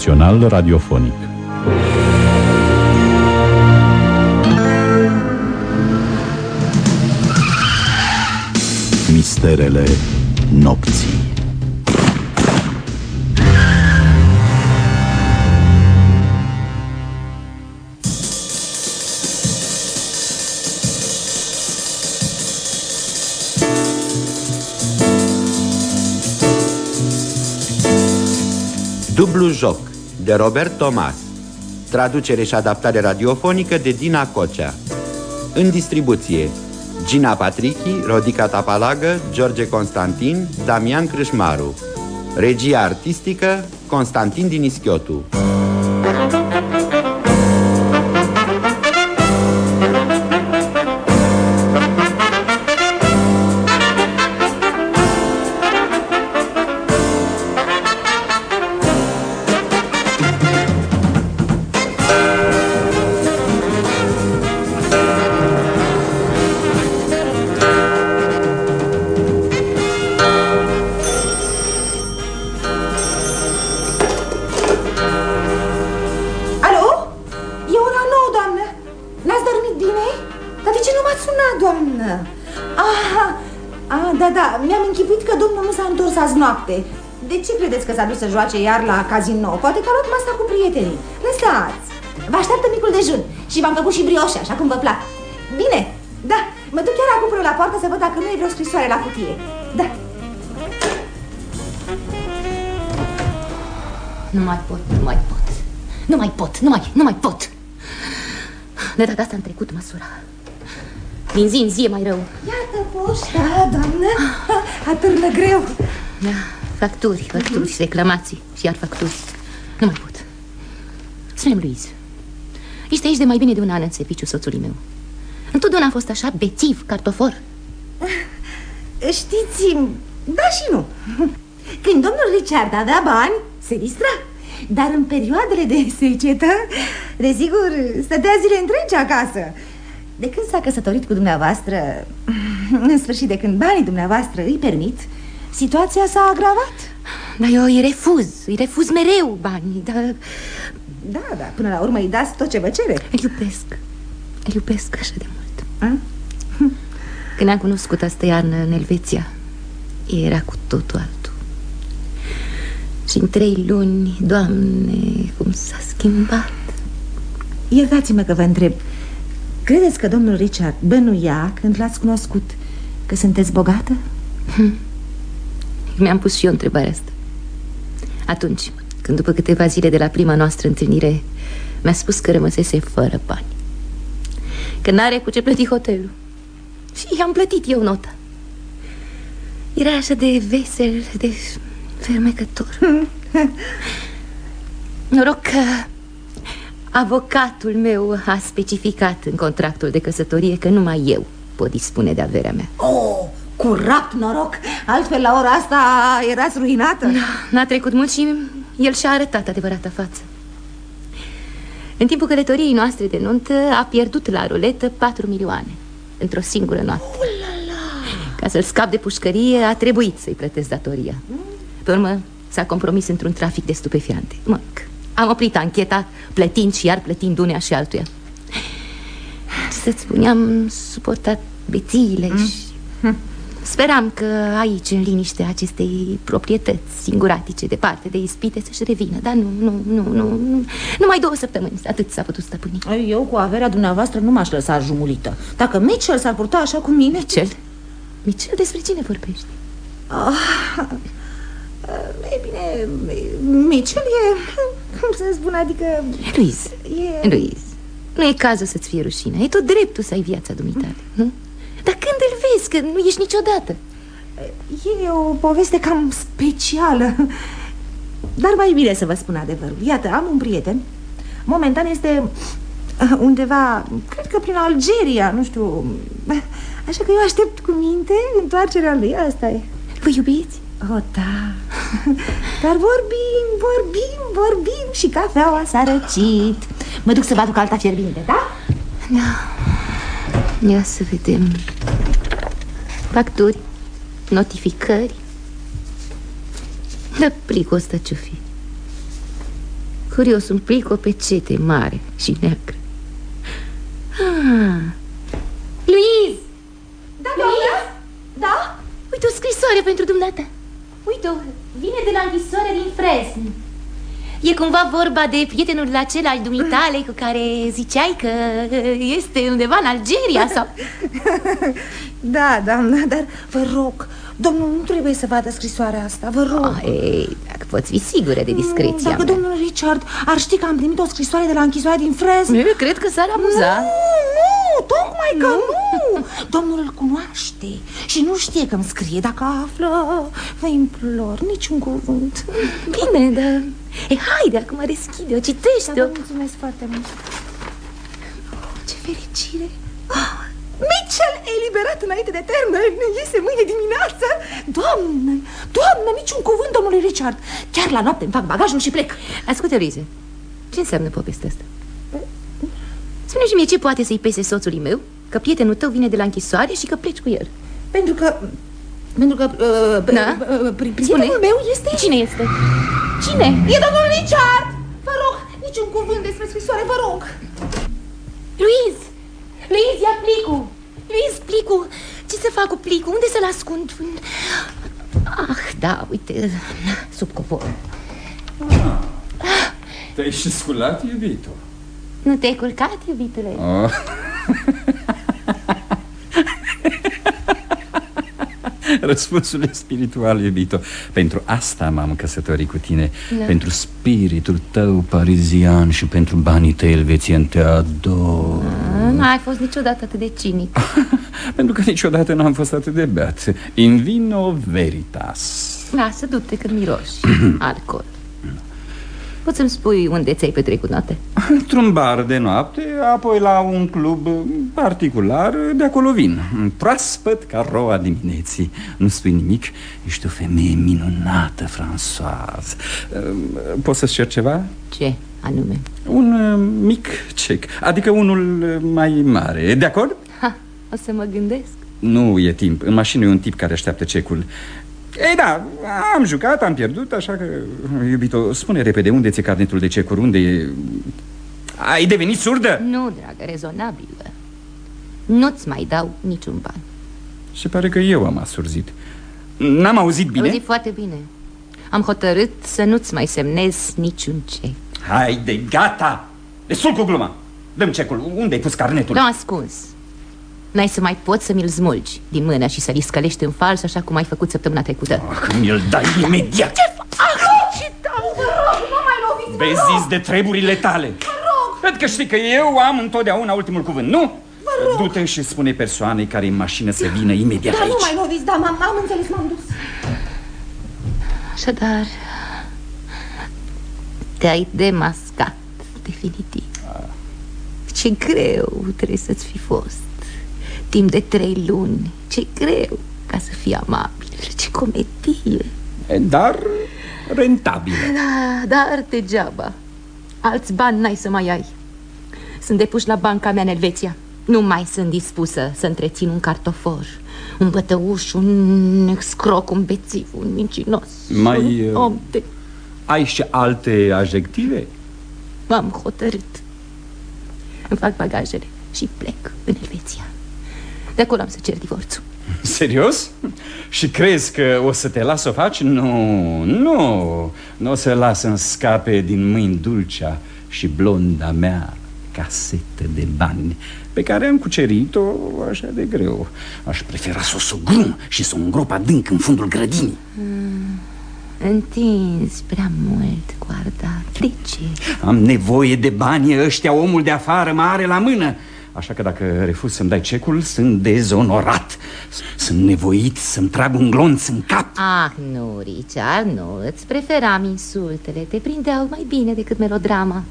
Național Radiofonic. Misterele nopții Dublu joc de Robert Thomas. Traducere și adaptare radiofonică de Dina Cocea. În distribuție Gina Patrichi, Rodica Tapalagă, George Constantin, Damian Crâșmaru. Regia artistică Constantin Dinischiotu că s-a dus să joace iar la casino? Poate că a luat masa cu prietenii. Lăsați! Vă așteaptă micul dejun și v-am făcut și brioșe, așa cum vă plac. Bine, da, mă duc chiar acum până la poartă să văd dacă nu e vreo scrisoare la cutie. Da. Nu mai pot, nu mai pot. Nu mai pot, nu mai, nu mai pot. De data asta am trecut măsura. Din zi în zi e mai rău. Iată poșta, doamnă. Atârnă greu. Da, facturi, facturi, reclamații și iar facturi. Nu mai pot. Spune-mi, Luiz, ești aici de mai bine de un an în serviciu soțului meu. Întotdeauna a fost așa bețiv, cartofor. Știți, da și nu. Când domnul Richard avea bani, se distra. Dar în perioadele de secetă, desigur, stătea zile întregi acasă. De când s-a căsătorit cu dumneavoastră, în sfârșit de când banii dumneavoastră îi permit, situația s-a agravat. Dar eu îi refuz, îi refuz mereu banii, dar Da, da, până la urmă îi dați tot ce vă cere. îl iubesc. Îl iubesc așa de mult. A? Când am cunoscut astă iarnă în Elveția, era cu totul altul. Și în trei luni, Doamne, cum s-a schimbat. Iertați-mă că vă întreb. Credeți că domnul Richard bănuia când l-ați cunoscut că sunteți bogată? Mi-am pus și eu întrebarea asta. Atunci, când după câteva zile de la prima noastră întâlnire mi-a spus că rămăsese fără bani. Că n-are cu ce plăti hotelul. Și i-am plătit eu nota. Era așa de vesel, de fermecător. Noroc că avocatul meu a specificat în contractul de căsătorie că numai eu pot dispune de averea mea. Oh, curat noroc! Altfel, la ora asta erați ruinată? N-a trecut mult și el și-a arătat adevărata față. În timpul călătoriei noastre de nuntă a pierdut la ruletă 4 milioane într-o singură noapte. Ca să-l scap de pușcărie a trebuit să-i plătesc datoria. Pe urmă s-a compromis într-un trafic de stupefiante. Mă, am oprit ancheta plătind și iar plătind unea și altuia. Să-ți spun, am suportat bețiile și... Speram că aici, în liniște acestei proprietăți singuratice, departe de ispite, să-și revină. Dar nu, nu, nu, nu, nu. Numai două săptămâni, atât s-a putut stăpâni. Eu cu averea dumneavoastră nu m-aș lăsa jumulită. Dacă Mitchell s-ar purta așa cu mine Mitchell? Mitchell, despre cine vorbești? Ah, e bine, Mitchell e, cum să spun, adică... Luiz, E... Luiz, nu e cazul să-ți fie rușine. E tot dreptul să ai viața dumitale, nu? Dar când îl vezi, că nu ești niciodată. E o poveste cam specială. Dar mai bine să vă spun adevărul. Iată, am un prieten. Momentan este uh, undeva, cred că prin Algeria, nu știu. Așa că eu aștept cu minte întoarcerea lui, asta e. Vă iubiți? Oh, da. Dar vorbim, vorbim, vorbim Și cafeaua s-a răcit. Mă duc să vă aduc alta fierbinte, da? Da. Ia să vedem Facturi Notificări Da, plicul ăsta ce-o fi Curios, un plic cu o pecete mare și neagră ah. Luiz! Da, doamnă? Da? Uite o scrisoare pentru dumneata Uite-o, vine de la închisoare din Fresn E cumva vorba de prietenul acela al dumitale cu care ziceai că este undeva în Algeria sau... da, doamnă, dar vă rog, domnul nu trebuie să vadă scrisoarea asta, vă rog. Oh, ei, Dacă poți fi sigură de discreția Dacă mea. domnul Richard ar ști că am primit o scrisoare de la închisoarea din Fresno. Eu cred că s-ar amuza Nu, nu, tocmai că nu? Domnul îl cunoaște și nu știe că îmi scrie Dacă află, vă implor, niciun cuvânt. Bine, dar... E, haide, acum deschide-o, citește-o. Da, Mulțumesc foarte mult. Ce fericire. Oh, Mitchell eliberat înainte de termen Iese mâine dimineață Doamne, doamne, niciun cuvânt, domnule Richard Chiar la noapte îmi fac bagajul și plec Ascultă, Luize, ce înseamnă povestea asta? Spune și mie ce poate să-i pese soțului meu Că prietenul tău vine de la închisoare și că pleci cu el Pentru că... Pentru că... Uh, da? uh, prietenul meu este... Cine este? Cine? E domnul Richard! Vă rog, niciun cuvânt despre scrisoare, vă rog Luiz! Luiz, ia plicul! Luiz, plicul! Ce să fac cu plicul? Unde să-l ascund? Ah, da, uite, sub copor Te-ai și sculat, iubito? Nu te-ai culcat, iubitule? Oh. Răspunsul e spiritual, iubito. Pentru asta m-am căsătorit cu tine. Da. Pentru spiritul tău parizian Și pentru banii tăi elvețieni Te ador Nu ai fost niciodată atât de cinic. Pentru că niciodată n-am fost atât de beat. In vino veritas. Lasă, du-te când miroși. Alcool Poți să-mi spui unde ți-ai petrecut noapte? Într-un bar de noapte, apoi la un club particular, de acolo vin Proaspăt ca roa dimineții Nu spui nimic? Ești o femeie minunată, Françoise Poți să-ți cer ceva? Ce anume? Un uh, mic cec, adică unul mai mare De acord? Ha, o să mă gândesc Nu e timp, în mașină e un tip care așteaptă cecul ei da, am jucat, am pierdut, așa că, iubito, spune repede, unde ți-e carnetul de cecuri, unde e... Ai devenit surdă? Nu, dragă, rezonabilă Nu-ți mai dau niciun ban Se pare că eu am asurzit N-am auzit bine? Am auzit foarte bine Am hotărât să nu-ți mai semnez niciun cec Haide, gata! Destul cu gluma! Dăm cecul, unde ai pus carnetul? L-am ascuns N-ai să mai poți să mi-l smulgi din mână și să-l iscălești în fals Așa cum ai făcut săptămâna trecută. Oh, Mi-l dai imediat. Ce fac? Și dau, vă rog, nu mai loviți, Vezi de treburile tale. Vă rog. Cred că știi că eu am întotdeauna ultimul cuvânt, nu? Vă rog. Du-te și spune persoanei care e în mașină să vină imediat da, aici. nu mai loviți, da, am înțeles, m-am dus. Așadar Te-ai demascat definitiv. Ce greu trebuie să-ți fi fost Timp de trei luni. Ce greu ca să fii amabil Ce comedie. Dar rentabil Da, dar degeaba. Alți bani n-ai să mai ai. Sunt depuși la banca mea în Elveția. Nu mai sunt dispusă să întrețin un cartofor Un bătăuș, un excroc, un bețiv, un mincinos Mai... un om de... Ai și alte adjective? M-am hotărât. Îmi fac bagajele și plec în Elveția De acolo am să cer divorțul. Serios? Și crezi că o să te las să o faci? Nu, nu. Nu o să las să scape din mâini dulcea și blonda mea casetă de bani Pe care am cucerit-o așa de greu. Aș prefera să o sugrum și să o îngrop adânc în fundul grădinii. Mm, Întinzi prea mult, guarda. De ce? Am nevoie de bani ăștia, omul de afară mă are la mână Așa că dacă refuz să-mi dai cecul, sunt dezonorat. Sunt nevoit să-mi trag un glonț în cap. Ah, nu, Richard, nu Îți preferam insultele. Te prindeau mai bine decât melodrama.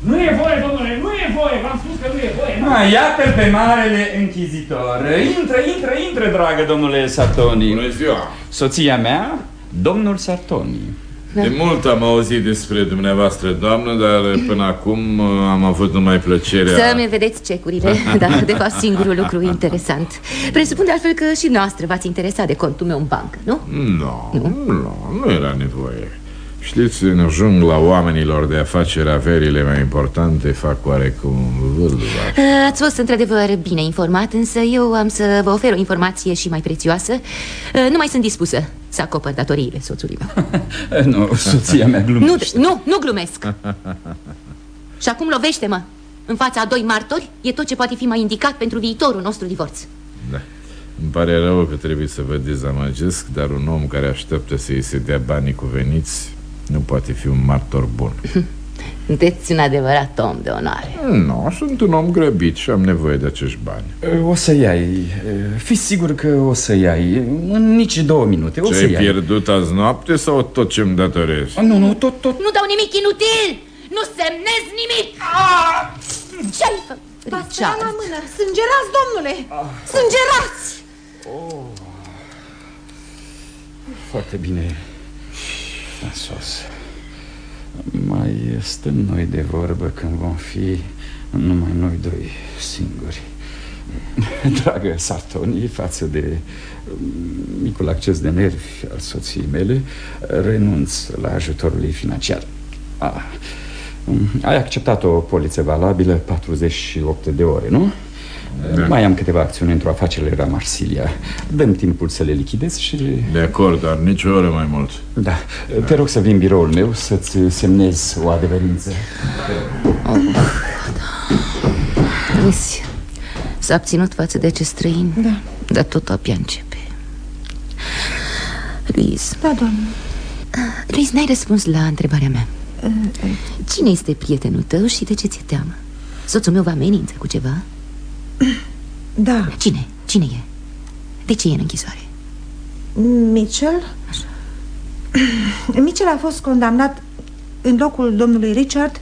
Nu e voie, domnule, nu e voie. V-am spus că nu e voie. Ah, Iată-l pe marele închizitor. Intră, intră, intră, dragă domnule Sartoni. Bună ziua. Soția mea, domnul Sartoni de mult am auzit despre dumneavoastră, doamnă, dar până acum uh, am avut numai plăcerea... Să-mi vedeți cecurile, da, de fapt singurul lucru interesant. Presupun de altfel că și noastră v-ați interesat de contul meu în bancă, nu? No, nu, nu, nu era nevoie Știți, în jungla oamenilor de afaceri averile mai importante fac oarecum vârduva. Ați fost într-adevăr bine informat, însă eu am să vă ofer o informație și mai prețioasă. Nu mai sunt dispusă să acopăr datoriile soțului meu. Nu, soția mea Nu, glumește. nu, nu glumesc. Și acum lovește-mă. În fața a doi martori e tot ce poate fi mai indicat pentru viitorul nostru divorț. Da. Îmi pare rău că trebuie să vă dezamăgesc, dar un om care așteaptă să-i se dea banii cuveniți nu poate fi un martor bun. Sunteți un adevărat om de onoare. Nu, sunt un om grăbit și am nevoie de acești bani. O să iai, fiți sigur că o să iai În nici două minute, o să Ce-ai iai pierdut azi noapte sau tot ce-mi datorezi? Nu, nu, tot, tot Nu dau nimic inutil! Nu semnez nimic! Ce-ai făcut, Pastela la Richard? mână, sângerați, domnule, sângerați! Foarte bine François Mai stăm noi de vorbă când vom fi numai noi doi singuri Dragă Sartoni, față de um, micul acces de nervi al soției mele Renunț la ajutorul ei financiar ah, um, Ai acceptat o poliță valabilă 48 de ore, nu? Da. Mai am câteva acțiuni într-o afacere la Marsilia. Dăm timpul să le lichidez și... De acord, dar nici o oră mai mult. Da, te rog să vin în biroul meu să-ți semnez o adeverință. Vezi, s-a abținut față de acest străin Da. Dar tot abia începe. Luis, Da, doamnă, Luis, n-ai răspuns la întrebarea mea. Cine este prietenul tău și de ce ți-e teamă? Soțul meu vă amenință cu ceva? Da, Cine? Cine e? De ce e în închisoare? Mitchell Mitchell a fost condamnat în locul domnului Richard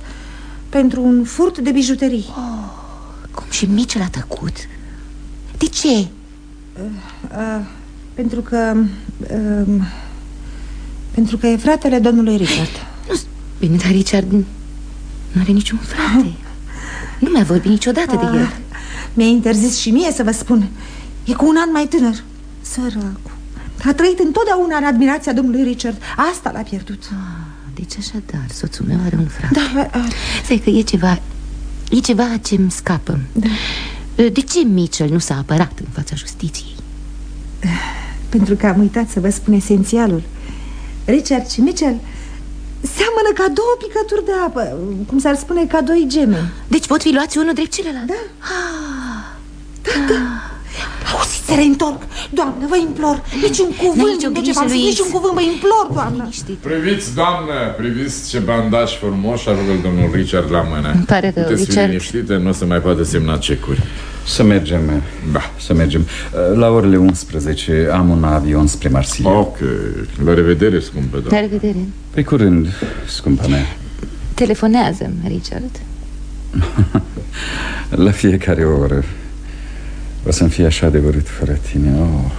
pentru un furt de bijuterii Cum și Mitchell a tăcut? De ce? uh, Pentru că uh, Pentru că e fratele domnului Richard Nu, bine, dar Richard nu are niciun frate Nu mi-a vorbit niciodată de el Mi-a interzis și mie să vă spun. E cu un an mai tânăr. Săracul. A trăit întotdeauna în admirația domnului Richard. Asta l-a pierdut. Deci așadar, soțul meu are un frate. Da, a, Stai că e ceva E ceva ce-mi scapă. Da. De ce Mitchell nu s-a apărat în fața justiției? pentru că am uitat să vă spun esențialul. Richard și Mitchell Seamănă ca două picături de apă. Cum s-ar spune, ca doi gemeni. Deci pot fi luați unul drept celălalt? Da. Auziți, se reîntorc Doamnă, vă implor Niciun cuvânt nicio din ce grijă, v-am spus, Luis. Niciun cuvânt, vă implor, doamnă Liniștit Priviți, doamnă, priviți ce bandaj frumos are domnul Richard la mână. Îmi pare rău, Puteți fi Richard. liniștită, nu o să mai poată semna cecuri. Să mergem, Da. să mergem La orele 11 am un avion spre Marsilia Ok, la revedere, scumpă La doamnă. revedere Pe curând, scumpa mea Telefonează, Richard La fiecare oră O să-mi fie așa de urât fără tine oh,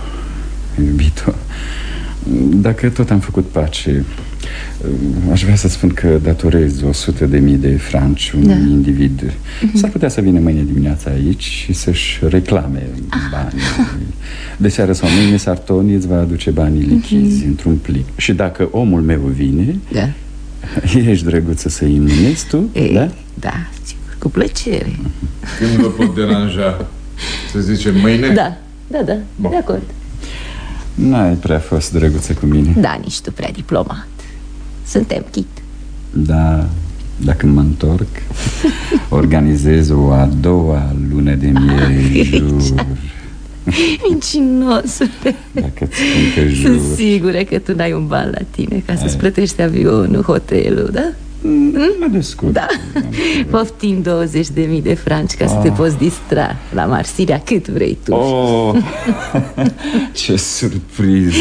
Iubito. Dacă tot am făcut pace Aș vrea să spun că datorez 100 de mii de franci un Da. individ. S-ar putea să vină mâine dimineața aici Și să-și reclame banii. De seară sau mâine Sartoni îți va aduce banii lichizi într-un plic Și dacă omul meu vine Da. Ești drăguță să-i mânezi tu, Ei, da? Da, sigur, cu plăcere. Când vă pot deranja? Să zicem mâine? Da, da, da, Bun. de acord. N-ai prea fost drăguță cu mine. Da, nici tu prea diplomat. Suntem chit. Da, dacă mă întorc Organizez o a doua lună de miere Jur. Mincinosule Dacă ți spun că jur. Sunt sigură că tu n-ai un ban la tine Ca să-ți plătești avionul, hotelul, da? Mă descurc. Da. Poftim 20 de mii de franci Ca să te poți distra la Marsilia cât vrei tu. Oh, Ce surpriză.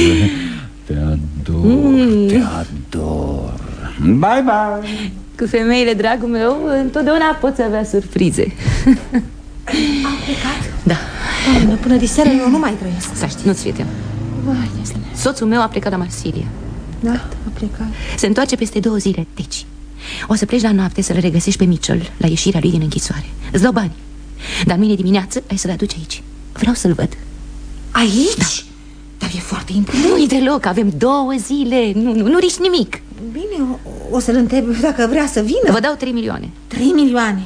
Te ador, Mm. te ador. Bye, bye. Cu femeile, dragul meu, întotdeauna poți avea surprize. Da, Doamnă, până de seară eu nu mai trăiesc. Să știi, nu-ți fie teamă. Vai, de Soțul meu a plecat la Marsilia. Da, a plecat. Se întoarce peste două zile, deci O să pleci la noapte să-l regăsești pe Mitchell La ieșirea lui din închisoare. Îți dau bani Dar mâine dimineață ai să-l aduci aici. Vreau să-l văd. Aici? Dar e foarte important. Nu-i deloc, avem două zile. Nu, nu, nu riști nimic. Bine, o, o să-l întreb dacă vrea să vină. Vă dau 3 milioane. 3 milioane?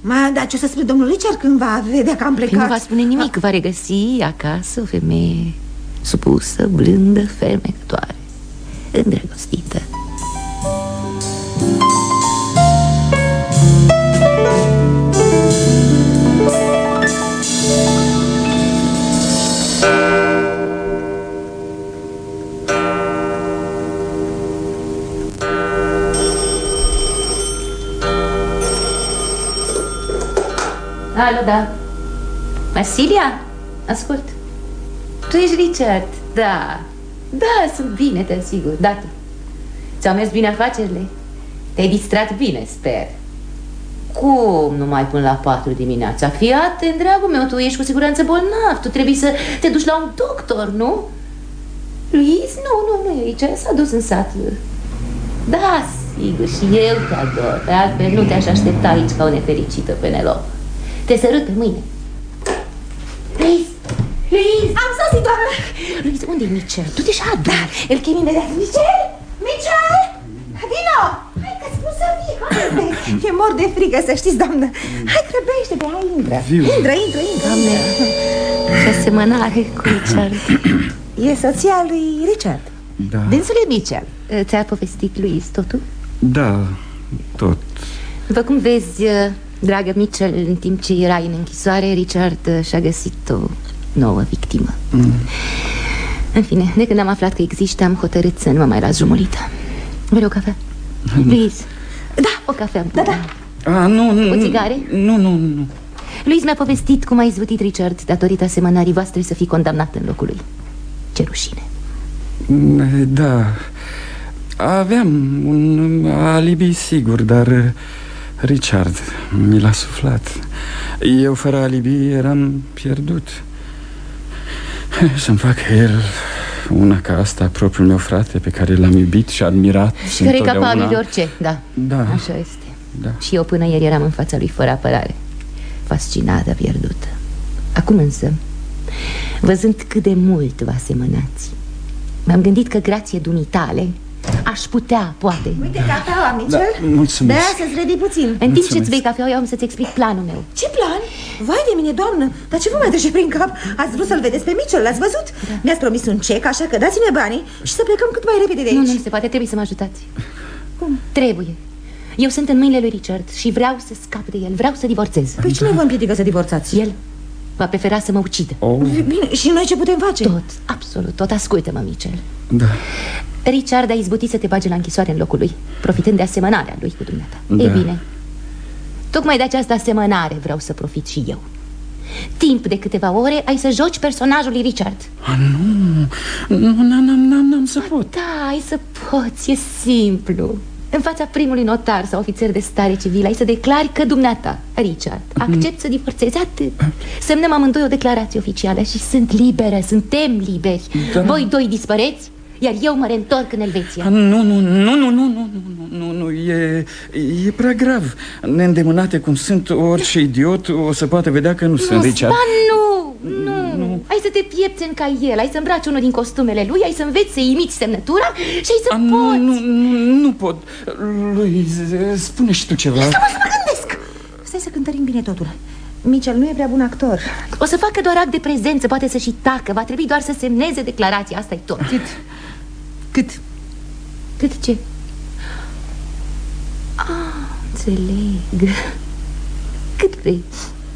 Ma, dar ce o să spune domnul Richard când va vedea că am Păi plecat? nu va spune nimic, va regăsi acasă o femeie supusă, blândă, fermecătoare, îndrăgostită. Alo, da. Masilia? Ascult. Tu ești Richard? Da. Da, sunt bine, te asigur. Da, tu. Ți-au mers bine afacerile? Te-ai distrat bine, sper. Cum nu mai până la patru dimineața? Fii atent, dragul meu, tu ești cu siguranță bolnav. Tu trebuie să te duci la un doctor, nu? Luis? Nu, nu, nu e aici. S-a dus în sat. Da, sigur, și eu te ador. Pe altfel nu te-aș aștepta aici ca o nefericită Penelope. Te sărut pe mâine. Luis! Luis! Am sosit, doamnă Luis, unde e Michel? Du-te și adu Da, îl chem imediat Michel! Michel! Vino! Hai că spun să vii, hai E mor de frică, să știți, doamnă Hai, grăbește-te, hai, intră Viu. Intră, intră, intră Doamne, ce asemănare cu Richard E soția lui Richard Da, Dânsul e Michel Ți-a povestit Luis totul? da, tot După cum vezi, dragă Mitchell, în timp ce erai în închisoare, Richard uh, și-a găsit o nouă victimă. Mm. În fine, de când am aflat că există, am hotărât să nu mă mai las jumulită Vrei o cafea? Luis, Da, o cafea bună. Da, da. A, nu, nu, O nu. țigare? Nu, nu, nu Luis mi-a povestit cum a izbutit Richard datorită asemănării voastre să fii condamnat în locul lui. Ce rușine. Da, aveam un alibi sigur, dar uh, Richard mi l-a suflat Eu fără alibi eram pierdut Să-mi fac el una ca asta, propriul meu frate Pe care l-am iubit și admirat Și care e întotdeauna. capabil de orice, da Da. Așa este Da. Și eu până ieri eram în fața lui fără apărare Fascinată, pierdută Acum însă Văzând cât de mult vă asemănați M-am gândit că grație dumitale Aș putea, poate Uite cafeaua, Michel Da, mulțumesc. Da, să-ți redii puțin În timp ce-ți bei cafeaua, eu am să-ți explic planul meu Ce plan? Vai de mine, doamnă, dar ce vă mai trece prin cap? Ați vrut să-l vedeți pe Mitchell, l-ați văzut? Da. Mi-ați promis un cec, așa că dați-ne banii și să plecăm cât mai repede de Nu, aici nu se poate, trebuie să mă ajutați Cum? Trebuie Eu sunt în mâinile lui Richard și vreau să scap de el Vreau să divorțez Păi cine vă împiedică să divorțați? El va prefera să mă ucidă oh, Bine, și noi ce putem face? Tot, absolut, tot ascultă-mă, Michel Da, Richard a izbutit să te bage la închisoare în locul lui Profitând de asemănarea lui cu dumneata. Da. Ei bine Tocmai de această asemănare vreau să profit și eu. Timp de câteva ore ai să joci personajul lui Richard. A, nu, nu, n-am, n-am, n-am să pot. Da, ai să poți, e simplu. În fața primului notar sau ofițer de stare civilă Ai să declari că dumneata, Richard Accept să divorțezi atât. Semnăm amândoi o declarație oficială Și sunt liberă, suntem liberi. Da. Voi doi dispăreți Iar eu mă reîntorc în Elveția A, Nu, nu, nu, nu, nu, nu, nu, nu, nu, nu, e, e prea grav Neîndemânate cum sunt, orice idiot o să poată vedea că nu, sunt Richard Ba nu, nu, nu Ai să te piepți ca el Ai să îmbraci unul din costumele lui Ai să înveți să imiți semnătura Și ai să A, nu, poți nu, nu, nu pot Lui, spune și tu ceva Să mă gândesc Stai să cântărim bine totul Mitchell nu e prea bun actor O să facă doar act de prezență Poate să și tacă Va trebui doar să semneze declarația Asta e tot Cât? Cât? Cât ce? Ah, înțeleg Cât vrei?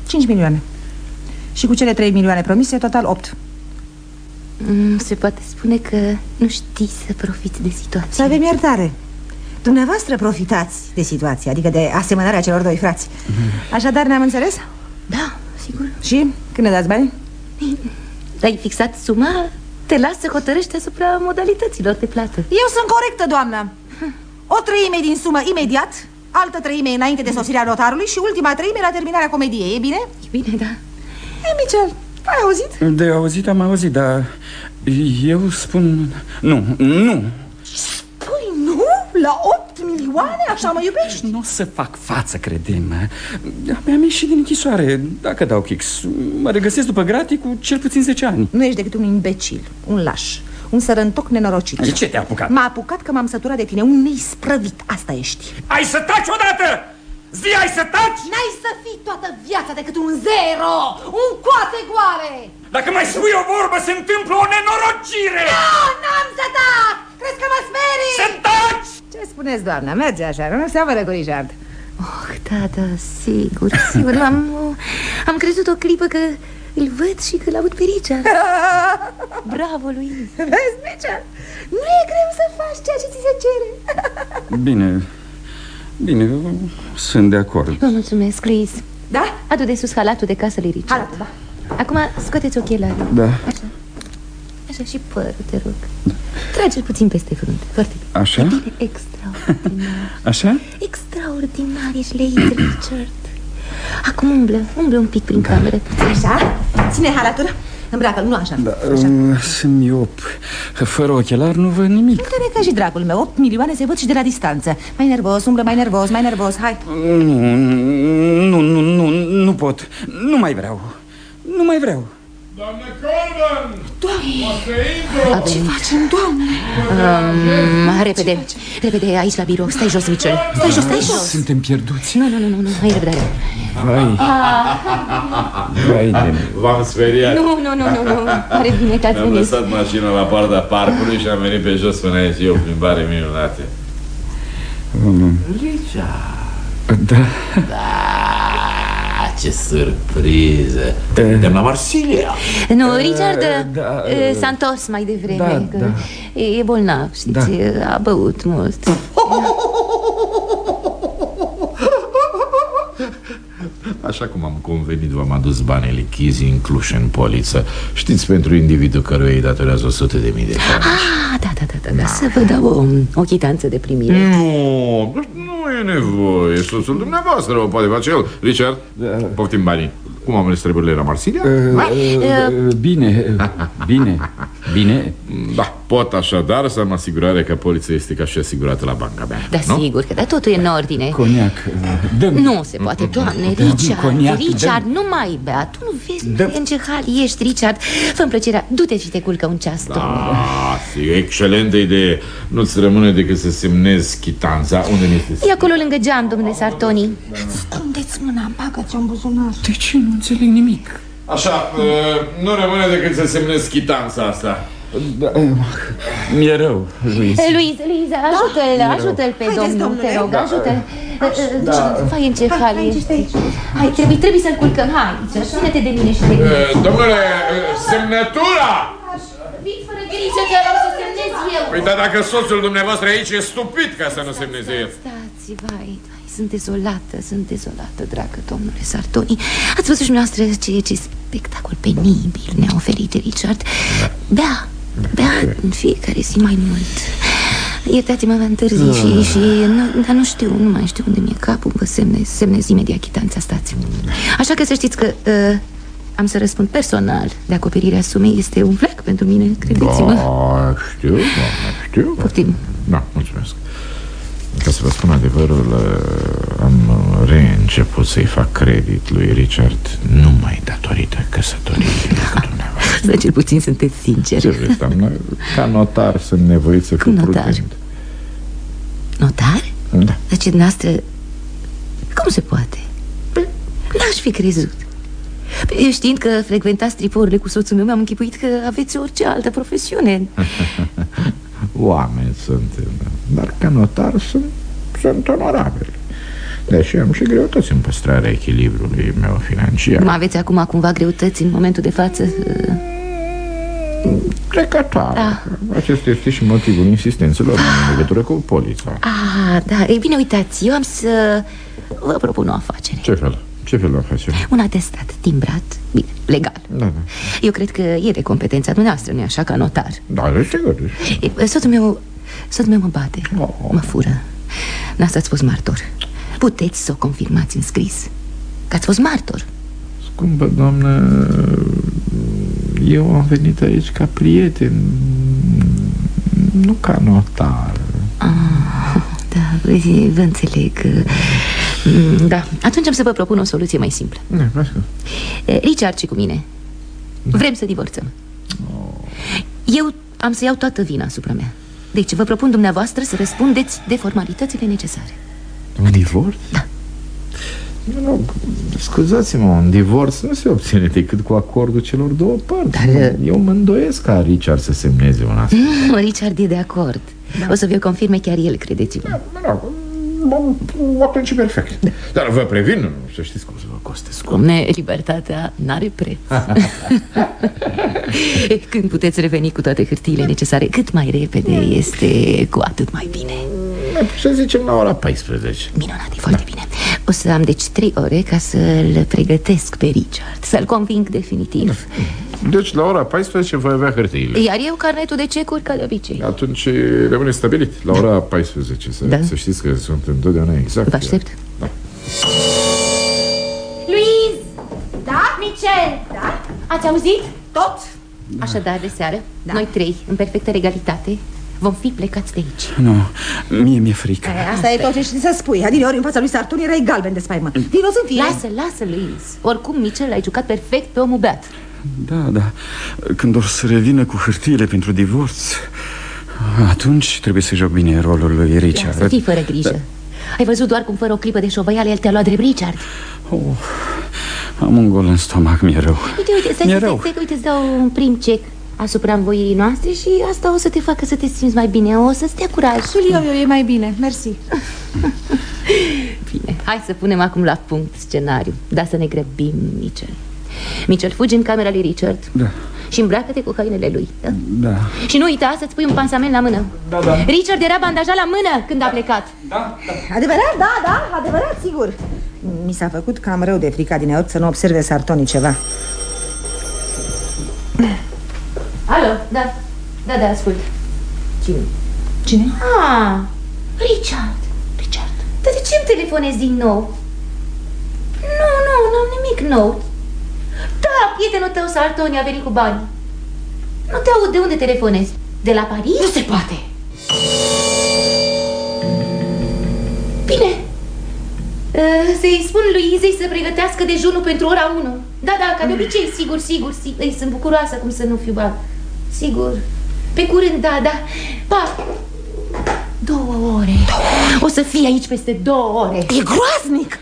5 milioane Și cu cele 3 milioane promise, total 8 Mm, Se poate spune că nu știi să profiți de situație Să avem iertare Dumneavoastră profitați de situație Adică de asemănarea celor doi frați Așadar ne-am înțeles? Da, sigur Și când ne dați bani? Ai fixat suma? Te las să hotărăști asupra modalităților de plată Eu sunt corectă, doamnă O treime din sumă imediat Altă treime înainte de sosirea notarului Și ultima treime la terminarea comediei, e bine? E bine, da E, Michel, ai auzit? De auzit am auzit, dar eu spun nu, nu Păi nu? La 8 milioane? Așa mă iubești? Nu o să fac față, credem Mi-am ieșit din închisoare Dacă dau kicks Mă regăsesc după gratii cu cel puțin 10 ani Nu ești decât un imbecil, un laș Un sărăntoc nenorocit De ce te-a apucat? M-a apucat că m-am săturat de tine Un neisprăvit, asta ești Ai să taci odată! Zi, ai să taci! N-ai să fii toată viața decât un zero Un coate goare Dacă mai spui o vorbă, se întâmplă o nenorocire! Nu, n-am să tac Crezi că mă sperii? Să taci! Ce spuneți, doamna? Merge așa, nu seamănă cu Richard Oh, da, da, sigur, sigur Am, am crezut o clipă că îl văd și că l-aud pe Richard Bravo, lui Vezi, Richard? Nu e greu să faci ceea ce ți se cere Bine, bine, sunt de acord Vă mulțumesc, Luis Da? Adu de sus halatul de casă lui Richard Halatul, da Acum scoateți ochelarii Da, Așa, așa și părul, te rog. Trage-l puțin peste frunte, foarte bine. Așa? Bine, extraordinar. Așa? Extraordinar ești leit, Richard. Acum umblă, umblă un pic prin cameră. Așa? Ține halatul Îmbracă-l, nu așa, Da, așa. uh, sunt miop. Fără ochelari nu văd nimic. Care ca și dragul meu, 8 milioane se văd și de la distanță. Mai nervos, umblă mai nervos, mai nervos, hai. Nu, nu, nu, nu, nu pot. Nu mai vreau Nu mai vreau. Doamne! Colman! Doamne! Ce facem, doamne? um, Repede, repede, aici la birou. Stai jos, Mitchell Stai jos, stai jos. Suntem pierduți? Nu, nu, nu, nu, nu, ai răbdare Vai. Vai de V-am speriat. Nu, nu, nu, nu, nu. Pare bine că ați Am venit. lăsat mașina la partea parcului și am venit pe jos până aici Eu plimbare minunate. Da. Ah, ce surpriză Te vedem la Marsilia. Nu, Richard da, eh, s-a întors mai devreme da, că da. E e bolnav, știți, Da. a băut mult Așa cum am convenit, v-am adus banii lichizi incluși în poliță. Știți, pentru individul căruia îi datorează 100 de mii de franci. Ah, da, da, da, da, da, să vă dau o, o chitanță de primire. Nu, nu e nevoie. Soțul dumneavoastră o poate face el. Richard, poftim banii. Cum am ales treburile la Marsilia? Uh, Bine, bine, bine. Da, pot așadar să am asigurare că poliția este ca și asigurată la banca mea Da, nu? sigur că da, totul e în ordine. Coniac, uh, dăm Nu se poate, doamne, Da, Richard, coniac, Richard, dă-mi. nu mai bea. Tu nu vezi Dă- în ce hal ești, Richard. Fă-mi plăcerea, du-te și te culcă un ceas, domnule Ah, sigur, excelentă idee. Nu-ți rămâne decât să semnezi chitanța. Unde mi este? E acolo lângă geam, domnule Sartoni. Unde-ți mâna, bagă-ți-o în buzunar. De ce nu înțeleg nimic? Așa, uh, nu rămâne decât să semnezi chitanța asta. Da, uh, Mi-e rău, Luis. Eh, Luiza, Luiza, ajută-l, ajută-l pe Haideți, domnul, domnule. te rog, Da. ajută-l. Da. Fai în ce Hai, hal hai, ești ești aici. Hai, trebuie, trebuie să-l culcăm, hai, Richard, ține-te de mine și de mine. Uh, Domnule, uh, semnătura! Vin fără grijă că o să semnez eu. Păi dar dacă soțul dumneavoastră aici e stupid ca să nu semneze el. Stați, vai, vai, sunt dezolată, sunt dezolată, dragă domnule Sartoni. Ați văzut și dumneavoastră ce, ce spectacol penibil ne-a oferit Richard? Bea, bea în fiecare zi mai mult. Iertați-mă, vă întârzi și, și nu, dar nu știu, nu mai știu unde mi-e capul Vă semnez, semnez imediat chitanța, stați. Așa că să știți că uh, am să răspund personal. De acoperirea sumei Este un fleac pentru mine, credeți-mă. Da, știu, doamne, știu. Poftim. Da, mulțumesc Ca să vă spun adevărul, uh, am uh, reînceput să-i fac credit lui Richard Numai datorită căsătoriei cu dumneavoastră Să cel puțin sunteți sinceri Ce vreți, doamnă? Ca notar sunt nevoit să fiu Cum notar? prudent Notar? Da Deci dumneavoastră Cum se poate? Păi, N-aș fi crezut Păi, Eu știind că frecventați triporile cu soțul meu Mi-am închipuit că aveți orice altă profesiune Oameni suntem Dar ca notar sunt, sunt onorabil Deși am și greutăți în păstrarea echilibrului meu financiar. Mai aveți acum cumva greutăți în momentul de față? Trecătoare Da. Acesta este și motivul insistențelor mele în legătură cu polița. Ah, da, ei bine, uitați Eu am să vă propun o afacere. Ce fel? Ce fel de afacere? Un atestat timbrat, bine, legal. Da, da. Eu cred că e de competența dumneavoastră, nu așa, ca notar? Da, desigur E, Soțul meu, soțul meu mă bate Oh. Mă fură. N-ați ați fost martor. Puteți să o confirmați în scris Că ați fost martor. Scumpă doamnă Eu am venit aici ca prieten Nu ca notar. Da, vă, vă înțeleg. Mm, Da, atunci am să vă propun o soluție mai simplă. Ne, vă ascult. Eh, Richard și cu mine. Vrem să divorțăm. Eu Am să iau toată vina asupra mea. Deci vă propun dumneavoastră să răspundeți de formalitățile necesare. Un divorț? Da. Nu, nu, scuzați-mă, un divorț nu se obține decât cu acordul celor două părți. Dar- Eu mă îndoiesc ca Richard să semneze un astfel Mm, Richard e de acord. O să vi-o confirme chiar el, credeți-mă Atunci e perfect. Dar vă previn, să știți cum să vă coste scump Cum ne, libertatea n-are preț. Când puteți reveni cu toate hârtiile necesare Cât mai repede este cu atât mai bine Să zicem la ora 14 Minunat, e foarte bine O să am deci trei ore ca să-l pregătesc pe Richard Să-l conving definitiv Deci la ora 14 voi avea hârtiile Iar eu carnetul de cecuri ca de obicei Atunci rămâne stabilit La ora 14 Să, Da. să știți că sunt întotdeauna exact Vă aștept Da. Louise! Da? Michel? Da? Ați auzit? Tot? Așadar, de seară, noi trei, în perfectă regalitate Vom fi plecați de aici. Nu, mie mi-e frică. E, Asta e tot ce știi să spui. Adineori în fața lui Sarton erai galben de spaimă. Vino să fie. Lasă, lasă, Louise Oricum, Michel l-ai jucat perfect pe omul beat. Da, da. Când o să revină cu hârtiile pentru divorț Atunci trebuie să joc bine rolul lui Richard. Lasă, fii fără grijă. Ai văzut doar cum fără o clipă de șovăială el te-a luat drept Richard? Oh, Am un gol în stomac, mi-e rău. Uite, uite, stai, Mi-e stai, rău. stai, uite, îți dau un prim cec asupra învoirii noastre și asta o să te facă să te simți mai bine. O să-ți dea curaj. Eu, eu, e mai bine, mersi. Bine, hai să punem acum la punct scenariu. Dar să ne grăbim, Mitchell Mitchell, fugi în camera lui Richard Da. Și îmbracă-te cu hainele lui da? Da. Și nu uita să-ți pui un pansament la mână. Da, da. Richard era bandajat la mână când a plecat. Da, da. Adevărat, da, da, adevărat, sigur. Mi s-a făcut cam rău de frica din să nu observe Sartoni ceva Alo, da, da, da, ascult Cine? Cine? Ah, Richard Richard Dar de ce îmi telefonezi din nou? Nu, nu, n-am nimic nou Da, prietenul tău, Sartoni, a venit cu bani Nu te aud, de unde telefonezi? De la Paris? Nu se poate Bine Uh, Să-i spun lui Izei să pregătească dejunul pentru ora 1 Da, da, ca de obicei, sigur, sigur, sigur Ei, Sunt bucuroasă cum să nu fiu ba Sigur. Pe curând, da, da. Pa! Două ore. O să fii aici peste două ore. E groaznic!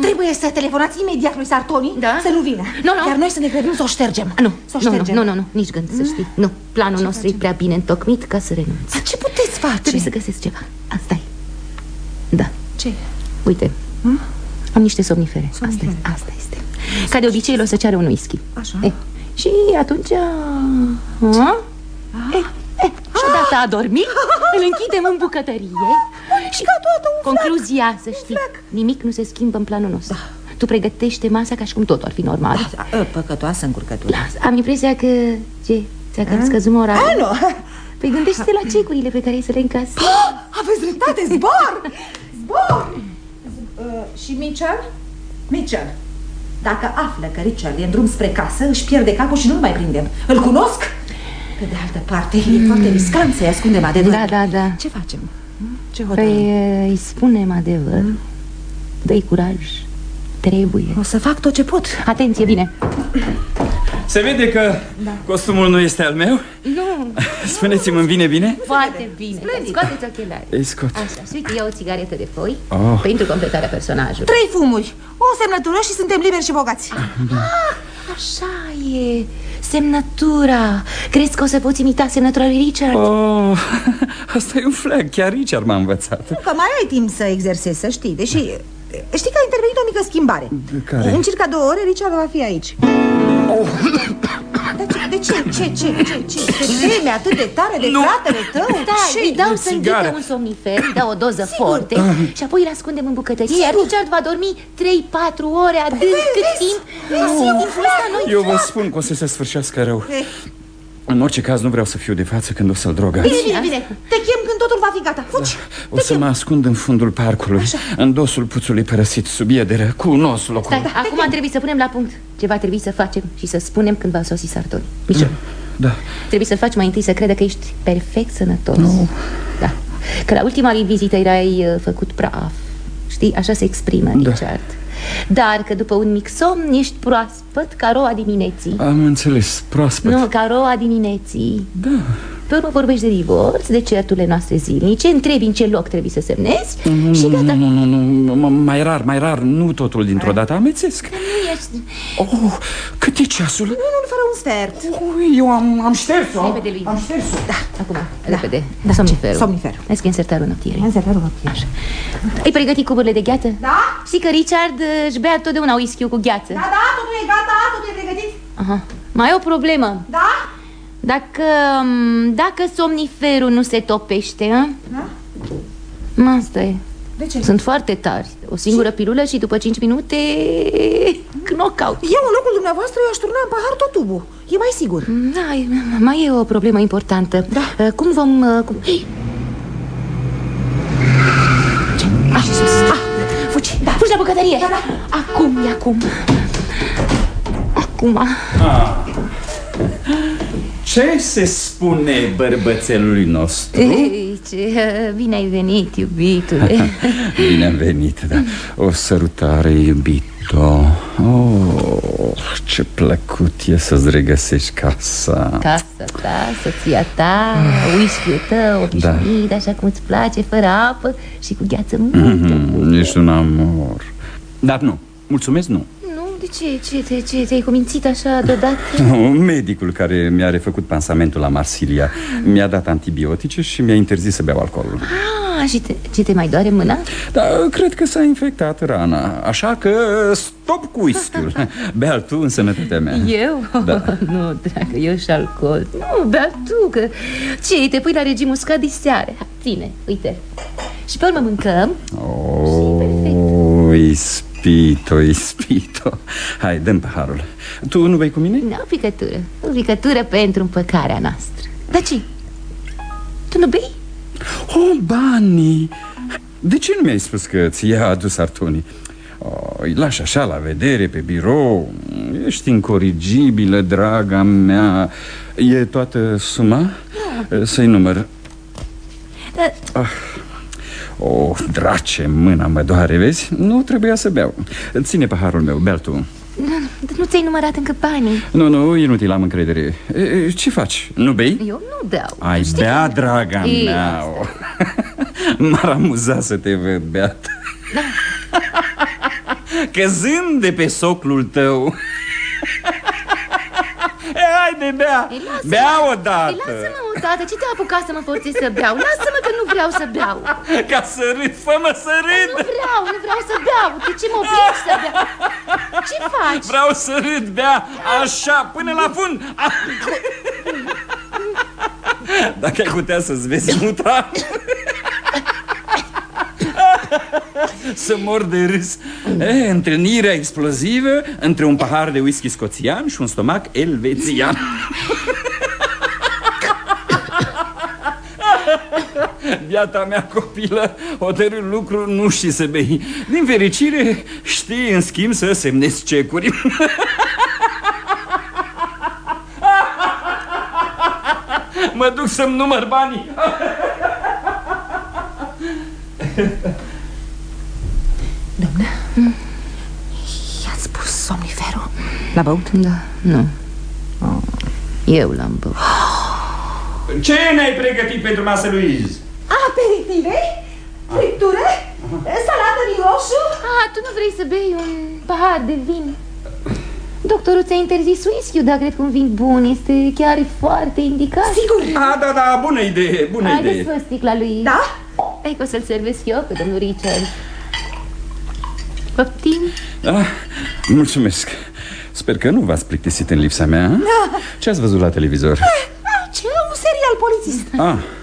Trebuie să telefonați imediat lui Sartoni Da? Să nu vină. Nu, nu. Iar noi să ne grăbim să o ștergem. Nu, Să o nu, nu, ștergem. nu, nu, nu, nici gând să știi. Nu, planul nostru e prea bine întocmit ca să renunț Dar ce puteți face? Trebuie să găsesc ceva. Asta e. Da, Ce? uite. Am niște somnifere, Asta, Somnifere. este, asta este. Ca de obicei el o să ceară un whisky. Așa. e, Și atunci a? E, e, și odată a dormit Îl închidem în bucătărie Și toată un concluzia, să știi Nimic nu se schimbă în planul nostru Tu pregătești masa ca și cum totul ar fi normal Da, Păcătoasă încurcătură Lasă, am impresia că... Ce? Ți-a cam scăzut moralul? A, nu Păi gândește-te la cecurile pe care ai să le încasezi Aveți dreptate, zbor! Zbor! Uh, și Mitchell? Mitchell, dacă află că Richard e în drum spre casă, își pierde capul și nu-l mai prindem. Îl cunosc? Pe de altă parte, e foarte riscant să-i ascundem adevărul. Da, da, da Ce facem? Hm? Ce hotărâm? Păi îi spunem adevăr Dă-i curaj Trebuie. O să fac tot ce pot. Atenție, bine. Se vede că costumul nu este al meu? Nu, Spuneți-mi, îmi vine bine? foarte bine. Scoateți ochelari Îi scot Așa, și uite, ia o țigaretă de foi Oh. Pentru completarea personajului. Trei fumuri, o semnătură și suntem liberi și bogați. Așa e. Semnătura. Crezi că o să poți imita semnătura lui Richard? Oh, asta e un flag, chiar Richard m-a învățat. Că mai ai timp să exersezi, să știi, deși... Știi că a intervenit o mică schimbare. Care? În circa două ore, Richard va fi aici. Dar ce, de ce? Ce? Ce? Ce? Ce? Te teme atât de tare de fratele tău? Da, ce? îi dau E să țigară. înghită un somnifer, îi dau o doză forte Și apoi îl ascundem în bucătărie Iar Richard va dormi 3-4 ore adânc cât timp Timpul ăsta noi Eu vă spun că o să se sfârșească rău Eh. În orice caz nu vreau să fiu de față când o să-l drogați. Bine, bine, bine. Te chem când totul va fi gata. Fugi. O să mă ascund în fundul parcului În dosul puțului părăsit sub iederă Cunosc locul Stai, acum trebuie să punem la punct. Ce va trebui să facem și să spunem când va sosi Sartoni Michel, Da, trebuie să-l faci mai întâi să crede că ești perfect sănătos. Da, că la ultima lui vizită erai uh, făcut praf. Știi, așa se exprimă Da. Richard Dar că după un mic somn ești proaspăt ca roa dimineții. Am înțeles, proaspăt. Nu, ca roa dimineții. Da, Pe urmă vorbești de divorț, de certurile noastre zilnice Întrebi în ce loc trebuie să semnezi nu, Și gata Nu, nu, nu, nu, mai rar, mai rar, nu totul dintr-o dată Amețesc Nu ești... Oh, cât e ceasul? Unul fără un sfert Ui, eu am, am șters-o Repede, Luiza. Am șters-o Da, acum, repede da. Somniferul Somniferul. Hai să insertarul noptierei Hai să te rog, Așa. Ai pregătit cuburile de gheață? Da? Știi că Richard uh, își bea totdeauna whisky cu gheață Da, da, totul e gata, totul e pregătit Aha. Mai e o problemă Da? Dacă, um, dacă somniferul nu se topește, a? Da? Asta e De ce? Sunt foarte tari O singură pilulă și după 5 minute Knockout Eu în locul dumneavoastră i-aș turna în pahar tot tubul E mai sigur Da, e- mai e o problemă importantă Da. Uh, Cum vom... uh, Cum... Hei! Ce? Ah, ah, fugi, da. fugi la bucătărie da, da. Acum, e acum Acum Ce se spune bărbățelului nostru? Ei, ce, uh, Bine ai venit, iubitule Bine am venit, da. O sărutare, iubito. Oh, ce plăcut e să-ți regăsești casa. Casa ta, soția ta, whisky-ul tău, obișnuit, așa cum îți place, fără apă și cu gheață multă mm, Ești un amor. Dar nu, mulțumesc, nu Nu, de ce? Ce, ce, ce te-ai cumințit așa deodată? Medicul care mi-a refăcut pansamentul la Marsilia Mi-a dat antibiotice și mi-a interzis să beau alcool Ah, și te, ce te mai doare mâna? Dar cred că s-a infectat rana Așa că stop cu whisky-ul Bea tu în sănătatea mea Eu? Da. nu, dragă, eu și alcool Nu, bea tu, că ce, te pui la regim uscat de seară Ha, Ține, uite Și pe urmă mâncăm Oh, ispito, ispito Hai, dăm paharul Tu nu vei cu mine? Da, o picătură O picătură pentru împăcarea noastră Dar ce? Tu nu bei? Oh, banii De ce nu mi-ai spus că ți-a adus Artoni? Oh, îi lași așa la vedere pe birou Ești incorrigibilă, draga mea E toată suma? Să-i număr Da, Oh, drace, mâna mă doare, vezi? Nu trebuia să beau. Ține paharul meu, bea tu. Nu, nu ți-ai numărat încă banii. Nu, nu, inutil, am încredere. E, e, Ce faci? Nu bei? Eu nu beau. Ai Știi bea, că- draga Ei, mea. M-ar amuza să te văd beat. Căzând de pe soclul tău E, haide, bea. Ei, lasă-mă. Bea Ei, odată Lasă-mă odată, ce te-a apucat să mă forțezi să beau? Lasă-mă că nu vreau să beau. Ca să râd, fă-mă să râd. Nu vreau, nu vreau să beau. De ce mă obligi să beau? Ce faci? Vreau să râd, bea. Așa, până la fund. Dacă ai putea să-ți vezi mutra Să mor de râs. E, Întâlnirea explozivă Între un pahar de whisky scoțian Și un stomac elvețian. Biata mea copilă Hotărât lucru nu știi să bei. Din fericire știi în schimb să semnezi cecuri. Mă duc să-mi număr banii I-ați spus somniferul L-a băut? Da, nu Eu l-am băut Ce ne-ai pregătit pentru masă, Luiz? Aperitive? Friptură? Salată din roșu? Ah, tu nu vrei să bei un pahar de vin? Doctorul ți-a interzis whisky dar cred că un vin bun este chiar foarte indicat Sigur Ah, da, da, bună idee, bună Haideți idee fă sticla lui Da? Hai că o să-l servesc eu pe domnul Richard Păptim? ah, Mulțumesc Sper că nu v-ați plictisit în lipsa mea Da. Ce ați văzut la televizor? Ah, ce? Un serial polițist Ah.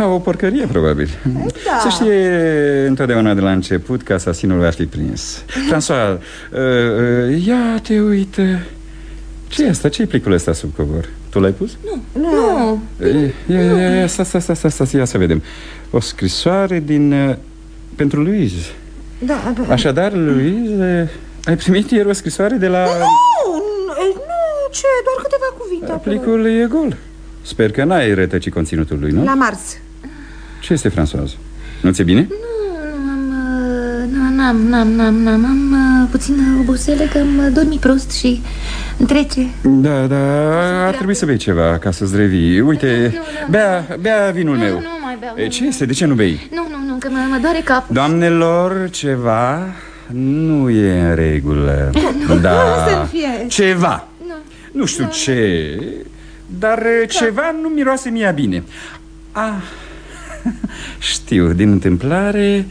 Ah, o porcărie, probabil Da. Să știe întotdeauna de la început că asasinul va fi prins François, uh, uh, ia te uită ce e asta? Ce-i plicul ăsta sub covor? Tu l-ai pus? Nu Ia, ia, ia, ia, sta, sta, sta, sta, sta, ia să vedem O scrisoare din... uh, pentru Luiz Da, da Așadar, Luiz, uh, ai primit ieri o scrisoare de la... Nu, nu, nu, ce, doar câteva cuvinte acolo. Plicul e gol Sper că n-ai rătăcit conținutul lui, nu? La Mars Ce este, François? Nu ți-e bine? Nu, nu am, uh, nu, n-am, n-am, n-am, n-am Am uh, puțină oboseală că am uh, dormit prost și îmi trece Da, da, ar trebui să bei ceva ca să-ți revii Uite, Nu, nu, nu. bea, bea vinul Nu, meu nu mai beau, E, nu, Ce este? De ce nu bei? Nu, nu, nu, că mă, mă doare capul. Doamnelor, ceva nu e în regulă. Da, să fie? ceva. Nu. Nu știu ce Dar uh, ceva nu miroase mie bine. Ah, știu, din întâmplare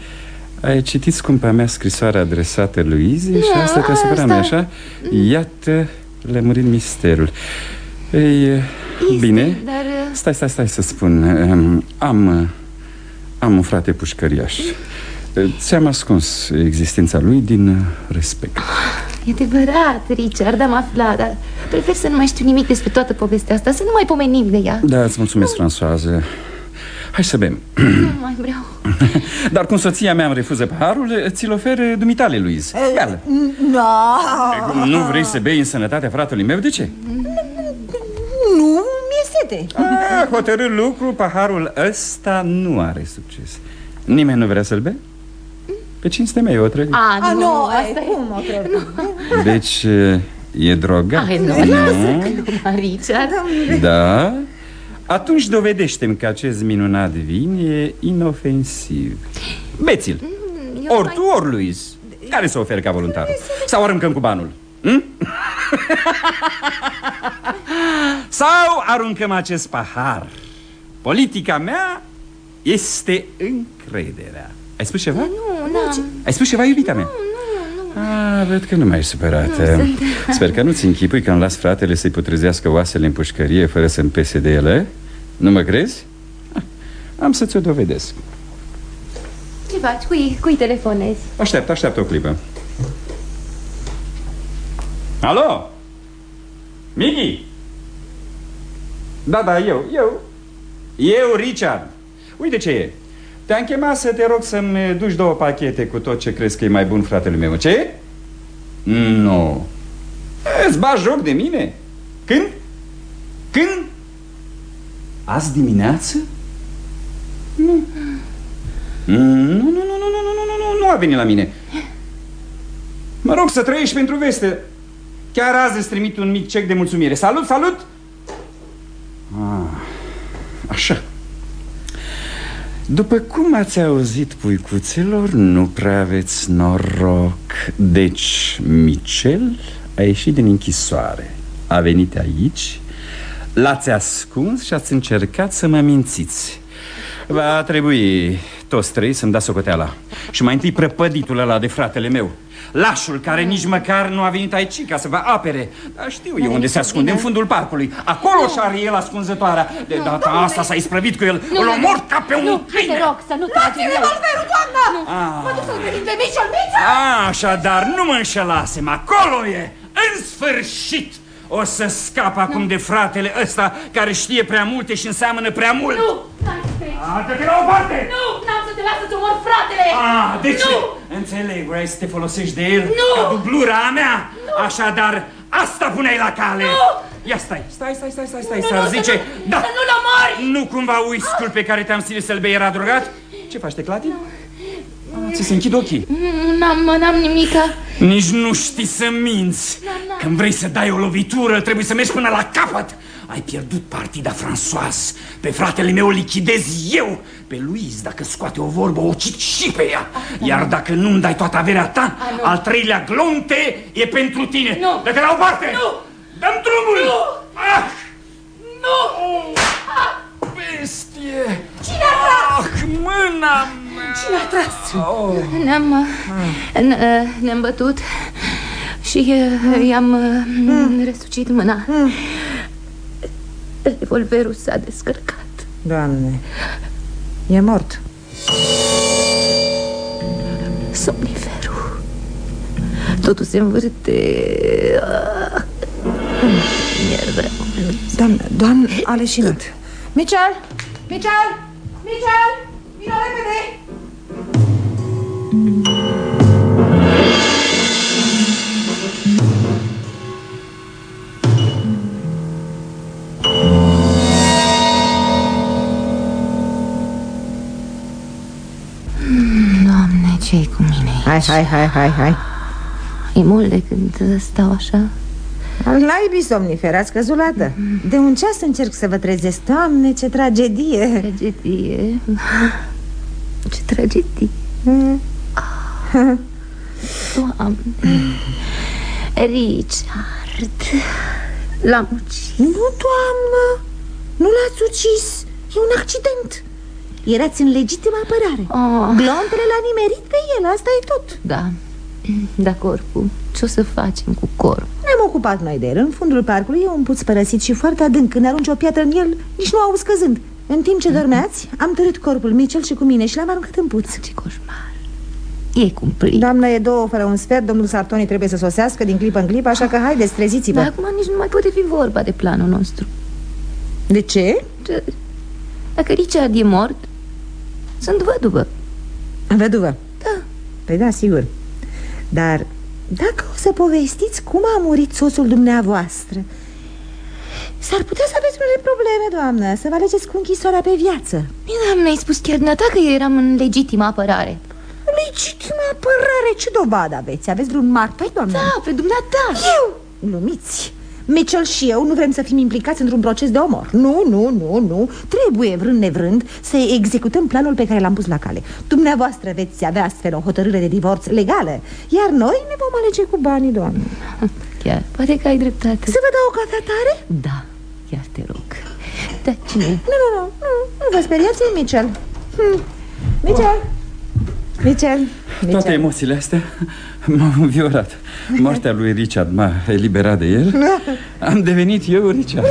Ai citit scumpa mea scrisoare adresată lui Izi Și asta te-a supărat, nu așa? Iată, lămurind misterul Ei, Este, bine. Dar uh, Stai, stai, stai să spun. Um, Am, uh, am un frate pușcăriaș. Uh, Ți-am ascuns existența lui din uh, respect e adevărat, Richard, am aflat Dar prefer să nu mai știu nimic despre toată povestea asta Să nu mai pomenim de ea. Da, îți mulțumesc, Françoise. Hai să bem. Nu mai vreau. Dar cum soția mea îmi refuză paharul Ți-l ofer dumitale, Luiz Beală No, Nu. Vrei să bei în sănătatea fratelui meu? De ce? Nu, mi-e sete Ah, hotărât lucru, paharul ăsta nu are succes Nimeni nu vrea să-l bea? Pe cinstea mea e o trăgă A, A, nu, nu, asta ai, e cum o trebuie? Deci e drogat Ai, nu, lasă gluma, Richard Da? Atunci dovedește-mi că acest minunat vin e inofensiv Beți-l Eu Ori mai- tu, ori Luis Care să oferi ca voluntar? Sau aruncăm cu banul? Hm? Sau aruncăm acest pahar? Politica mea este încrederea Ai spus ceva? Nu, n-am Ai spus ceva, iubita mea? Ah, văd că nu mai ești supărată Sper că nu-ți închipui că îmi las fratele să-i putrezească oasele în pușcărie Fără să-mi pese de ele Nu mă crezi? Ah, Am să ți-o dovedesc Ce faci? Cui, cui telefonezi? Așteaptă, așteaptă o clipă Alo? Migi? Da, da, eu, eu Eu, Richard Uite ce e Te-am chemat să te rog să-mi duci două pachete cu tot ce crezi că e mai bun fratele meu Ce? Nu Îți bagi joc de mine? Când? Când? Azi dimineață? Nu Nu, nu, nu, nu, nu, nu, nu, nu, nu, nu a venit la mine Mă rog să trăiești pentru veste Chiar azi îți trimit un mic cec de mulțumire. Salut, salut! Ah, așa. După cum ați auzit, puicuțelor, nu prea aveți noroc. Deci, Michel a ieșit din închisoare. A venit aici L-ați ascuns și ați încercat să mă mințiți Va trebui toți trei să-mi dați socoteala. Și mai întâi prăpăditul ăla de fratele meu. Lașul care nici măcar nu a venit aici ca să vă apere. Dar știu eu unde se ascunde, în fundul parcului. Acolo și șare el ascunzătoarea. De data asta s-a isprăvit cu el. Îl omor ca pe un Nu, te câine rog să nu tragi în el. Revolverul, doamna! Ah. Mă duc să-l găsim pe Michel, Michel! Așadar, nu mă înșelasem, acolo e, în sfârșit. O să scap acum de fratele ăsta care știe prea multe și înseamnă prea mult. Nu, n-ai să treci Arată-te la o parte! Nu, n-am să te las să-ți omor fratele Ah, de ce? Nu, Înțeleg, vrei să te folosești de el Nu! ca dublura a mea? Așadar, asta puneai la cale Nu! Ia stai, stai, stai, stai, stai, stai, Nu, s-ar nu, să zice nu- Da, să nu-l omori! nu cumva uiscul pe care te-am stilit să-l bei era drogat? Ce faci, te clatin? Ah, ți se închid ochii Nu, N-am, n-am nimica Nici nu știi să minți Când vrei să dai o lovitură Trebuie să mergi până la capăt Ai pierdut partida, François Pe fratele meu lichidez eu Pe Luis, dacă scoate o vorbă, o cit și pe ea Iar dacă nu-mi dai toată averea ta nu. Al treilea glonte e pentru tine Nu. Dă-te la o parte Nu. Dăm drumul Nu. ah! Nu! Bestie Cine a tras? Ah, mâna mea Cine a tras? Ne-am uh, n- uh, ne-am bătut și uh, i-am uh, răsucit mâna. Revolverul s-a descărcat. Doamne, e mort Somniferul. Totul se învârte. Ah. Mi-e rău. Doamne, doamne, a leșinat Michel! Michel! Michel! Vino repede! Doamne, ce-i cu mine? Hai, hai, hai, hai, hai. E mult de când stau așa. Al naibii somnifer, ați căzut lată De un ceas încerc să vă trezesc. Doamne, ce tragedie! Tragedie? Ce tragedie? Doamne. Richard. L-am ucis. Nu, doamnă, nu l-ați ucis! E un accident Erați în legitimă apărare. Oh. Glontele l-a nimerit pe el, asta e tot. Da, da corpul Ce o să facem cu corpul? Ne-am ocupat noi de el. În fundul parcului e un puț părăsit și foarte adânc. Când arunci o piatră în el, nici nu auzi căzând În timp ce dormeați, am târât corpul Mitchell și cu mine și l-am aruncat în puț. Ce coșmar. E cumplit. Doamnă, e două fără un sfert. Domnul Sartoni trebuie să sosească din clipă în clipă Așa că haideți, treziți-vă. Dar acum nici nu mai poate fi vorba de planul nostru. De ce? Ce? Dacă Richard e mort Sunt văduvă. Văduvă? Da. Păi da, sigur. Dar dacă o să povestiți cum a murit soțul dumneavoastră S-ar putea să aveți unele probleme, doamnă Să vă alegeți cu închisoarea pe viață. Dar mi-ai spus chiar dumneata că eu eram în legitimă apărare. Legitimă apărare, ce dovadă aveți? Aveți vreun martor, doamnă? Da, pe dumneata. Eu? Glumiți Mitchell și eu nu vrem să fim implicați într-un proces de omor. Nu, nu, nu, nu. Trebuie, vrând nevrând, să executăm planul pe care l-am pus la cale. Dumneavoastră veți avea astfel o hotărâre de divorț legală Iar noi ne vom alege cu banii, doamne. Chiar, poate că ai dreptate. Să vă dau o catatare? Da, chiar te rog. Da, cine? Nu, nu, nu, nu, nu vă speriați, e Mitchell. Hm. Mitchell Mitchell, Mitchell. Toate emoțiile astea m-au înviorat. Moartea lui Richard m-a eliberat de el. Am devenit eu Richard.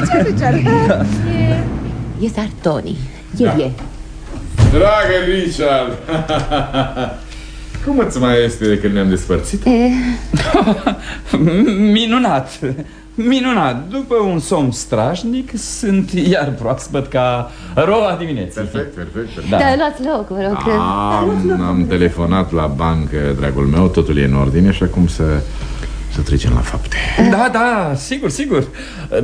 Richard, Richard? Da. E Sartoni. El da. e. Dragă Richard! Cum îți mai este de când ne-am despărțit? e... Minunat Minunat, după un somn strașnic Sunt iar proaspăt ca roa dimineții. Perfect, perfect, Da, da luați loc, vă rog am, am telefonat la bancă, dragul meu Totul e în ordine și acum să, să trecem la fapte. Da, da, sigur, sigur.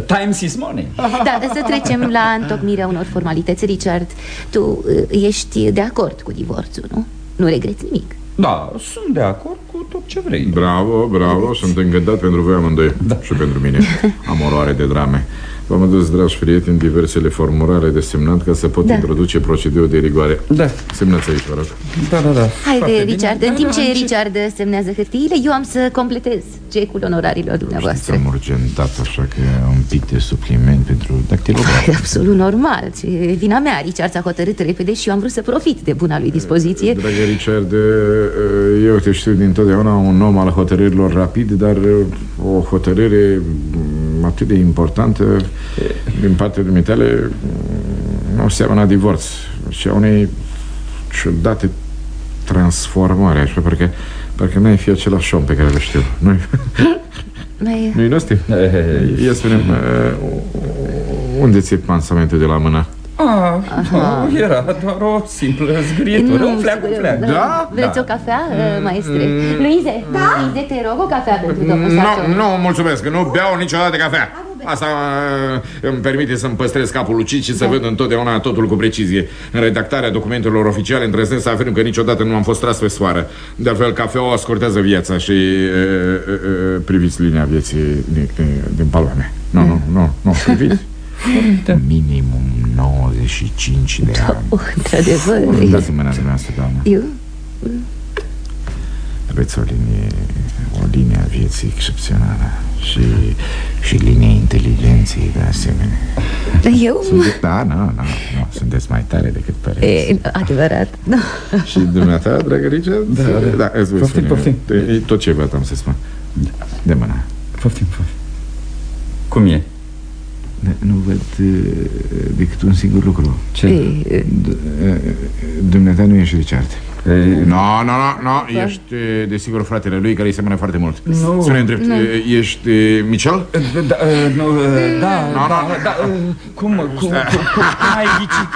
Times is money. Da, să trecem la întocmirea unor formalități Richard, tu uh, ești de acord cu divorțul, nu? Nu regreți nimic Da, sunt de acord cu tot ce vrei. Bravo, bravo, sunt încântat pentru voi amândoi. Da. Și pentru mine. Am oroare de drame. V-am adus, dragi prieteni, diversele formulare de semnat Ca să pot Da. introduce procedură de rigoare. Da, Semnați aici, vă rog. Da, da, da. Haide, Foarte Richard, bine. în timp Da, ce da, Richard semnează hârtiile Eu am să completez cecul onorarilor Știți, dumneavoastră. Am urgentat, așa că un pic de supliment pentru dactilograf E absolut normal, e vina mea Richard s-a hotărât repede și eu am vrut să profit de buna lui dispoziție. Dragă Richard, eh, eu te știu dintotdeauna un om al hotărârilor rapid, dar eh, o hotărâre mm, atât de importantă din partea dumitale mm, nu seamănă a divorț, ci a unei ciudate transformare, așa, parcă, parcă n-ai fi același om pe care îl știu. Nu-i, Mai... nu-i nostru? Eh, Ia spune unde ți-e pansamentul de la mână? Ah, nu, era doar o simplă zgrietură Un fleac, un fleac Da? Vreți Da. o cafea, mm, maestre? Luize, da? Luize, te rog o cafea pentru domnul Sartoni Nu, nu, mulțumesc, nu beau niciodată cafea Asta uh, îmi permite să-mi păstrez capul lucid și să Da. văd întotdeauna totul cu precizie În redactarea documentelor oficiale îndrăznesc să afirm că niciodată nu am fost tras pe soară De altfel, cafeaua ascultează viața și uh, uh, uh, priviți linia vieții din, din palma mea Nu, nu, nu, nu, priviți Minimum 95 de ani Oh, într-adevăr Dați-mi mâna dumneavoastră, doamnă Eu? Aveți o linie, o linie a vieții excepțională și, și linie inteligenței de asemenea. Eu? Sunte, da, nu, nu, nu, sunteți mai tare decât păreți. E, adevărat da. Și dumneata, dragă Richard? Da, da. da îți voi Poftim, spune. poftim. E tot ce vreau să spun. De mâna. Poftim, poftim Cum e? Da, Nu văd uh, decât un singur lucru. Ce? E, D- uh, Dumneata nu ești Richard. E, Nu, nu, nu, nu, ești uh, desigur fratele lui care îi semănă foarte mult. Nu. Spune drept, uh, ești uh, Michel? Da, uh, nu, uh, da, Nu, nu. da, da, uh, cum, cum, cum, cum, cum ai ghicit?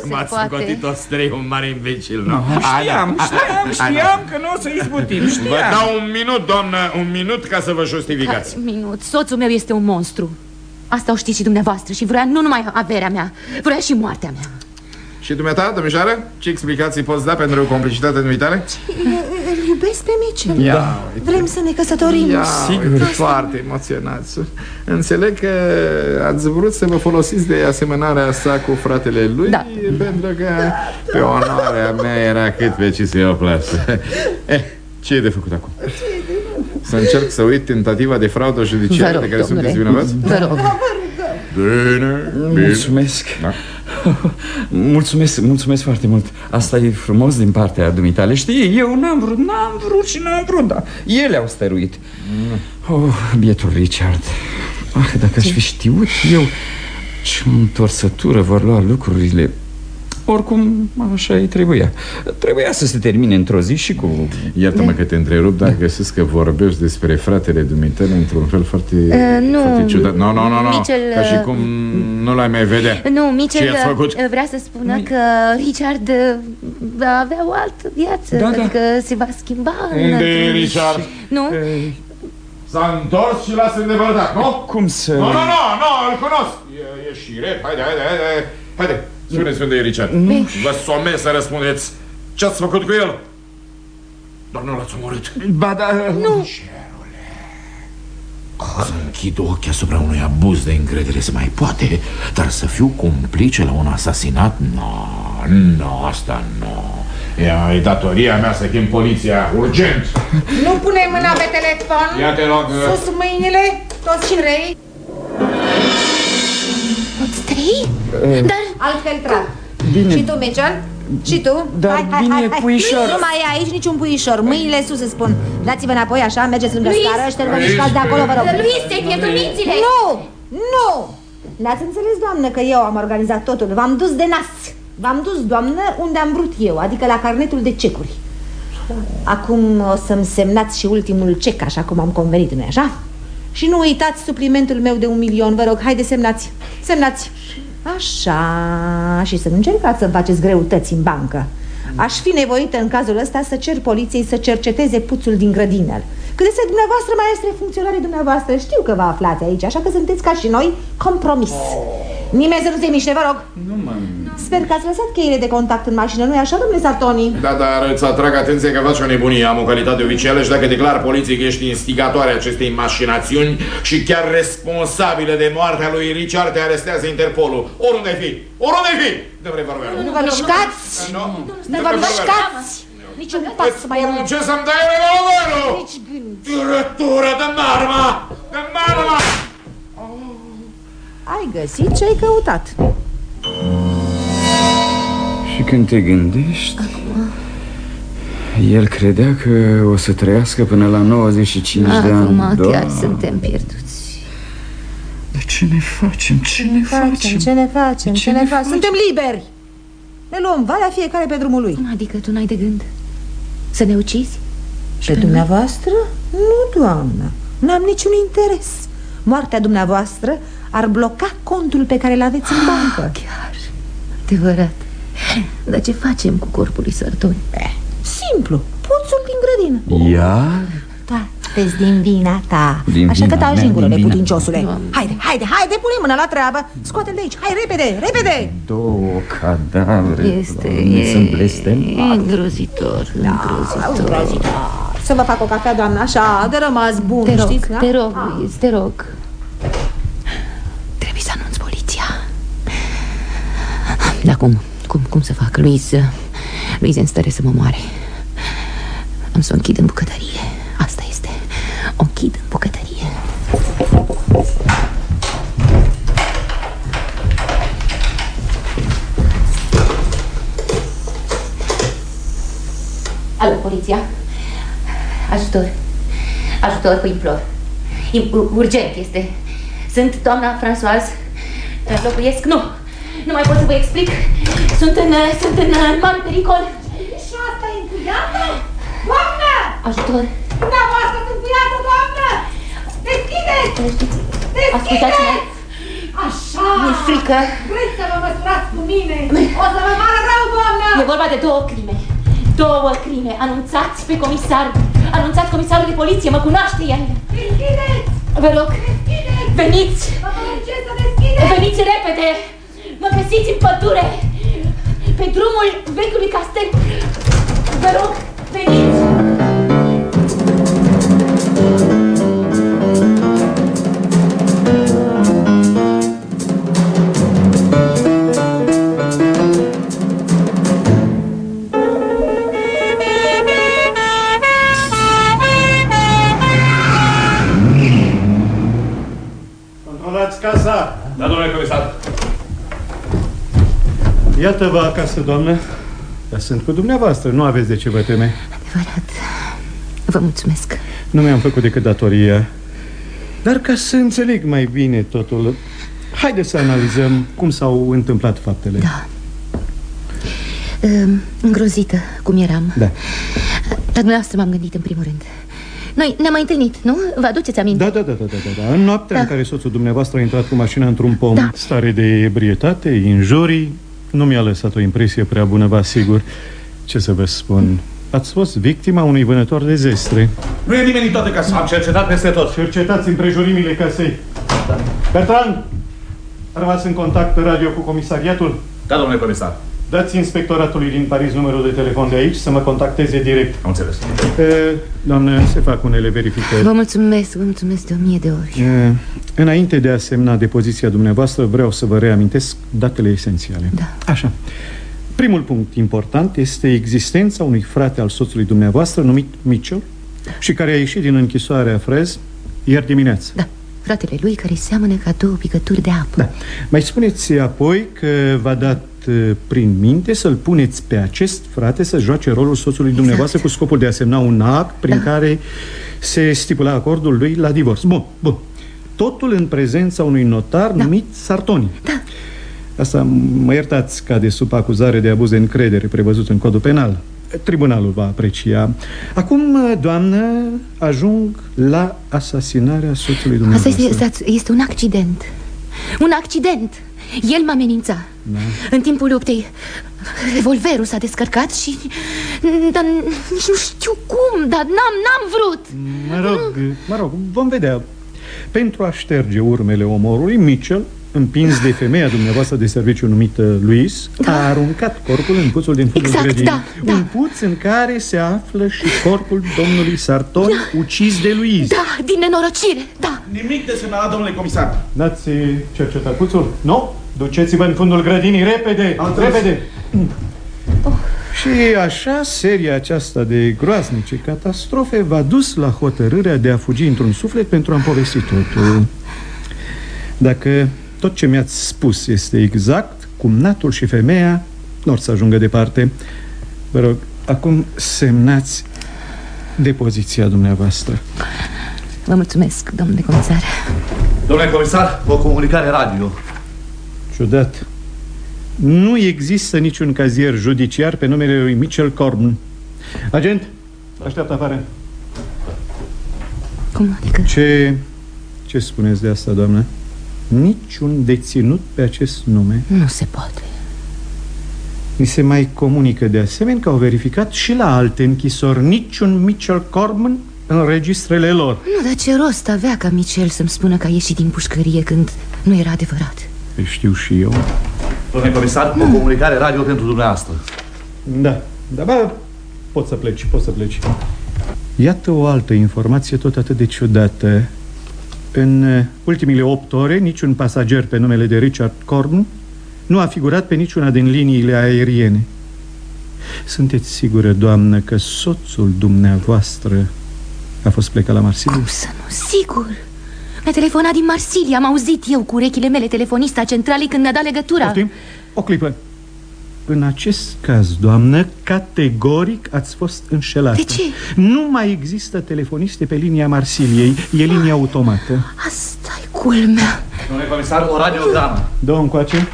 se M-ați poate. scotit toți trei un mare imbecil, nu? Știam, știam, știam că nu o să izbutim, Vă știam dau un minut, doamnă, un minut ca să vă justificați. Minut, soțul meu este un monstru Asta o știți și dumneavoastră și vrea nu numai averea mea Vrea și moartea mea Și dumneata, domnișoară, ce explicații poți da pentru complicitatea dumitale? Îl iubesc pe Mitchell Ia, Vrem să ne căsătorim Ia, Sigur. foarte emoționați Înțeleg că ați vrut să vă folosiți de asemănarea asta cu fratele lui Da. Pentru că pe onoarea mea era cât pe ce să-i o plasă eh, Ce e de făcut acum? Să încerc să uit tentativa de fraudă Vă judiciară rog, de care sunteți domnule. vinovați? Vă rog. Bine, bine Mulțumesc Da. Mulțumesc, mulțumesc foarte mult. Asta e frumos din partea dumitale. Știi, eu n-am vrut, n-am vrut și n-am vrut Dar ele au stăruit. Oh, Bietul Richard. Ah, dacă aș fi știut eu Ce întorsătură vor lua lucrurile Oricum, așa îi trebuia Trebuia să se termine într-o zi și cu... Iartă-mă că te întrerup, dar găsesc că vorbești despre fratele dumitale într-un fel foarte, Uh, nu. foarte ciudat. Nu, nu, nu, nu. Mitchell, Ca și uh, cum nu l-ai mai vedea. Nu, Mitchell Ce i-ați făcut? uh, vrea să spună că Richard uh, va avea o altă viață Da, da. Adică se va schimba în Unde altă- e Richard? Nu? S-a întors și l-a îndepărtat, nu? Cum să... Nu, nu, nu, nu, îl cunosc. E, e șiret, haide, haide, haide. Haide, spuneți unde e Richard. Nu. Vă somez să răspundeți. Ce-ați făcut cu el? Dar nu l-ați omorât. Ba, da... Nu. Să închid ochii asupra unui abuz de încredere se mai poate Dar să fiu complice la un asasinat? Nu, nu, asta nu E, e datoria mea să chem poliția, urgent. Nu pune mâna pe telefon Ia te rog. Sus mâinile, toți trei Toți trei? Dar Altfel trag Bine. Și tu, Mitchell? Și tu? Dar bine, puișor. Nu mai ai aici niciun puișor Mâinile sus îți spun Dați-vă înapoi așa, mergeți lângă Luis! scară Ștergă Luis! mișcați de acolo, vă rog Luis, ți-ai pierdut mințile Nu, nu N-ați înțeles, doamnă, că eu am organizat totul V-am dus de nas V-am dus, doamnă, unde am vrut eu Adică la carnetul de cecuri Acum o să-mi semnați și ultimul cec Așa cum am convenit, nu așa? Și nu uitați suplimentul meu de un milion. Vă rog, haide, semnați Semnați. Așa Și să nu încercați să-mi faceți greutăți în bancă. Aș fi nevoită în cazul ăsta să cer poliției să cerceteze puțul din grădină Cât despre dumneavoastră, maestre funcționarii dumneavoastră. Știu că vă aflați aici, așa că sunteți ca și noi compromis. Nimeni să nu se miște, vă rog. Nu, mă... Sper că ați lăsat cheile de contact în mașină, nu-i așa, domnule Sartoni? Da, dar îți atrag atenție că faci o nebunie. Am o calitate oficială și dacă declar poliției că ești instigatoare acestei mașinațiuni și chiar responsabilă de moartea lui Richard, te arestează Interpolul. Oriunde fi! Oriunde fi! Dă-mi revolverul. Nu vă mișcați! Nu? Nu vă mișcați! Niciun pas mai rău Ce să-mi dai revolverul? Nici gând Turătură, dă-mi arma! Dă-mi arma! Ai găsit ce ai căutat Și când te gândești El credea că o să trăiască până la 95 de ani Acum chiar Da. suntem pierduți Dar ce ne facem? Ce ne facem? Ce ne facem? Ce Ce ne ne facem? facem? Suntem liberi Ne luăm valea fiecare pe drumul lui Adică tu n-ai de gând să ne ucizi? Pe dumneavoastră? Nu, doamnă N-am niciun interes Moartea dumneavoastră ar bloca contul pe care îl aveți în bancă Chiar, adevărat Dar ce facem cu corpul lui Sartoni? Simplu, puțul din grădină Iar? Da, vezi din vina ta Din Așa că vina taci mea, din gură, din vina- neputinciosule Doamne. Haide, haide, haide, pune mâna la treabă Scoate-l de aici, hai, repede, repede Două cadavre Este Doamne, Sunt blestemate îngrozitor, îngrozitor Îngrozitor. Să vă fac o cafea, doamnă, așa, de rămas bun, Te rog, știți, da? te rog, Ah. Luis, te rog Trebuie să anunț poliția Dar cum, cum, cum să fac? Luis, Luis e în stare să mă moare. Am să o închid în bucătărie. Asta este. O închid în bucătărie. Alo, poliția. Ajutor. Ajutor, vă implor. Im- ur- Urgent este. Sunt doamna Françoise. Locuiesc, nu Nu mai pot să vă explic Sunt în, sunt în, în mare pericol Și asta e încuiată? Doamnă! Ajutor Dumneavoastră sunt încuiată, doamnă! Deschideți! Ascultați-mă Așa! Mi-e frică Vreți să vă măsurați cu mine? O să vă pară rău, doamnă! E vorba de două crime Două crime Anunțați pe comisar Anunțați comisarul de poliție Mă cunoaște el Deschideți! Vă rog Veniți Vă porunce să deschideți! Veniți repede Mă găsiți în pădure pe drumul vechiului castel. Vă rog, Iată-vă acasă, doamnă. Dar sunt cu dumneavoastră, nu aveți de ce vă teme. Adevărat. Vă mulțumesc. Nu mi-am făcut decât datoria. Dar ca să înțeleg mai bine totul, haideți să analizăm cum s-au întâmplat faptele. Da. Uh, îngrozită, cum eram. Da. La dumneavoastră m-am gândit în primul rând. Noi ne-am mai întâlnit, nu? Vă aduceți aminte? Da, da, da, da, da, da. În noaptea Da. în care soțul dumneavoastră a intrat cu mașina într-un pom, Da. stare de ebrietate, injurii, nu mi-a lăsat o impresie prea bună, vă asigur. Ce să vă spun? Ați fost victima unui vânător de zestre. Nu e nimeni în toată casa. Am cercetat peste tot. Cercetați împrejurimile casei. Bertrand, a rămas în contact radio cu comisariatul? Da, domnule comisar. Dați inspectoratului din Paris numărul de telefon de aici să mă contacteze direct. Am înțeles. E, doamnă, se fac unele verificări. Vă mulțumesc, vă mulțumesc de o mie de ori. E, Înainte de a semna depoziția dumneavoastră, vreau să vă reamintesc datele esențiale. Da. Așa. Primul punct important este existența unui frate al soțului dumneavoastră numit Mitchell și care a ieșit din închisoarea Frez ieri dimineață. Da, fratele lui care seamănă ca două picături de apă. Da. Mai spuneți apoi că v-a dat uh, prin minte să-l puneți pe acest frate să joace rolul soțului dumneavoastră cu scopul de a semna un act prin Da. care se stipula acordul lui la divorț. Bun, bun. Totul în prezența unui notar numit Sartoni. Da. Asta, mă iertați, cade sub acuzare de abuz de încredere prevăzut în codul penal. Tribunalul va aprecia. Acum, doamnă, ajung la asasinarea soțului Asta dumneavoastră. este, stați, este un accident. Un accident. El m-a amenințat. Da. În timpul luptei, revolverul s-a descărcat și... Dar nici nu știu cum, dar n-am, n-am vrut. Mă rog, mă rog, vom vedea. Pentru a șterge urmele omorului, Mitchell, împins de femeia dumneavoastră de serviciu numită Luis, Da. a aruncat corpul în puțul din fundul Exact, grădinii. da, da. Un puț în care se află și corpul domnului Sartoni, ucis de Luis. Da, din nenorocire, da. Nimic de semnalat, domnule comisar. N-ați cercetat puțul? Nu? Duceți-vă în fundul grădinii, repede, Am înțeles. repede! Și așa, seria aceasta de groaznice catastrofe v-a dus la hotărârea de a fugi într-un suflet pentru a-mi povesti totul. Dacă tot ce mi-ați spus este exact, cumnatul și femeia nu or să ajungă departe. Vă rog, acum semnați depoziția dumneavoastră. Vă mulțumesc, domnule comisar. Domnule comisar, o comunicare radio. Ciudat. Nu există niciun cazier judiciar pe numele lui Mitchell Corbin. Agent, așteaptă afară. Cum adică? Ce, ce spuneți de asta, doamnă? Niciun deținut pe acest nume. Nu se poate. Mi se mai comunică de asemenea că au verificat și la alte închisori niciun Mitchell Corbin în registrele lor. Nu, dar ce rost avea ca Michel să-mi spună că a ieșit din pușcărie când nu era adevărat? Păi Știu și eu. Domnule comisar, o comunicare radio pentru dumneavoastră. Da, da, bă, poți să pleci, poți să pleci. Iată o altă informație tot atât de ciudată. În uh, ultimile opt ore, niciun pasager pe numele de Richard Corn nu a figurat pe niciuna din liniile aeriene. Sunteți sigură, doamnă, că soțul dumneavoastră a fost plecat la Marsilia? Cum să nu? Sigur! Mi-a telefonat din Marsilia, am auzit eu cu urechile mele telefonista centralei când mi-a dat legătura. Poftim? O clipă. În acest caz, doamnă, categoric ați fost înșelată. De ce? Nu mai există telefoniste pe linia Marsiliei. E linia automată. asta e culmea. Domnule comisar, o radiogramă. Dă încoace.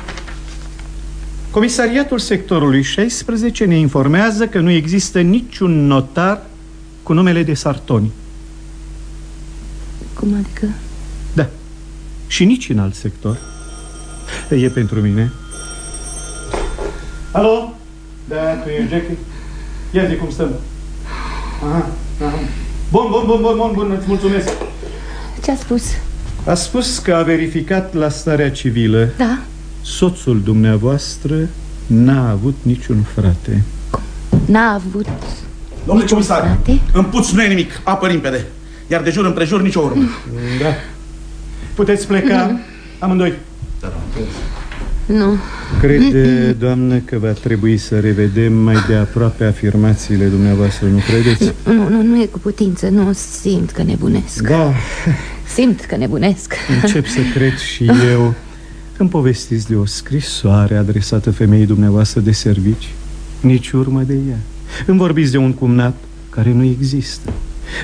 Comisariatul sectorului 16 ne informează că nu există niciun notar cu numele de Sartoni. Cum adică? Da. Și nici în alt sector. E pentru mine. Alo? Da, tu ești Jackie? Ia zi cum stăm. Aha, aha. Bun, bun, bun, bun, bun, bun, îți mulțumesc. Ce a spus? A spus că a verificat la starea civilă Da? Soțul dumneavoastră n-a avut niciun frate N-a avut Domnule niciun comisar, frate? în puț nu e nimic, apă limpede Iar de jur împrejur nicio urmă Da Puteți pleca amândoi. Nu. Crede, doamnă, că va trebui să revedem mai de aproape afirmațiile dumneavoastră, nu credeți? Nu, nu, nu e cu putință, nu simt că nebunesc. Da, Simt că nebunesc. Încep să cred și eu. Îmi povestiți de o scrisoare adresată femeii dumneavoastră de servici? Nici urmă de ea. Îmi vorbiți de un cumnat care nu există.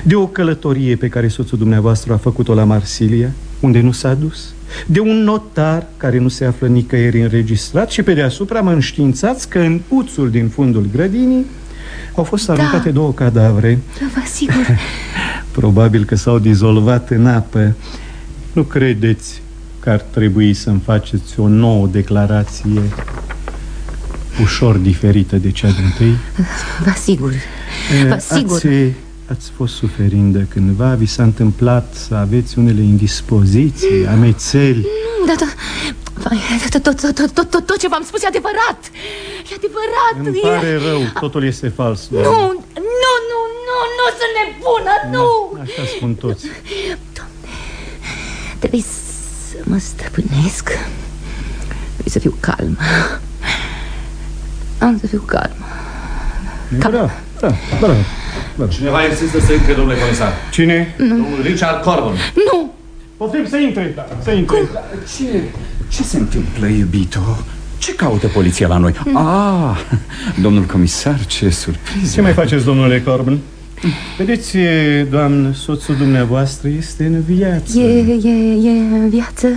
De o călătorie pe care soțul dumneavoastră a făcut-o la Marsilia Unde nu s-a dus De un notar care nu se află nicăieri înregistrat Și pe deasupra mă înștiințați că în puțul din fundul grădinii Au fost aruncate două cadavre. Vă asigur. Probabil că s-au dizolvat în apă. Nu credeți că ar trebui să-mi faceți o nouă declarație Ușor diferită de cea din tâi? Vă asigur. Vă asigur. Ați, ați fost suferindă cândva? Vi s-a întâmplat să aveți unele indispoziții, amețeli? Da, da. Vai, tot, tot, tot, tot, tot, tot, tot ce v-am spus e adevărat. E adevărat Îmi e... pare rău, totul este fals Nu, nu, nu, nu, nu sunt nebună, nu. Așa spun toți. Trebuie să mă stăpânesc. Trebuie să fiu calmă. Am să fiu calmă Bravo, bravo, bravo Cineva insistă să intre, domnule comisar. Cine? Domnul Richard Corbin Nu, Poftim să intre, da, să intre. Ce, ce se întâmplă, iubito? Ce caută poliția la noi? Ah, domnul comisar, ce surpriză. Ce mai faceți, domnule Corbin? Vedeți, doamnă, soțul dumneavoastră este în viață. E, e, e în viață.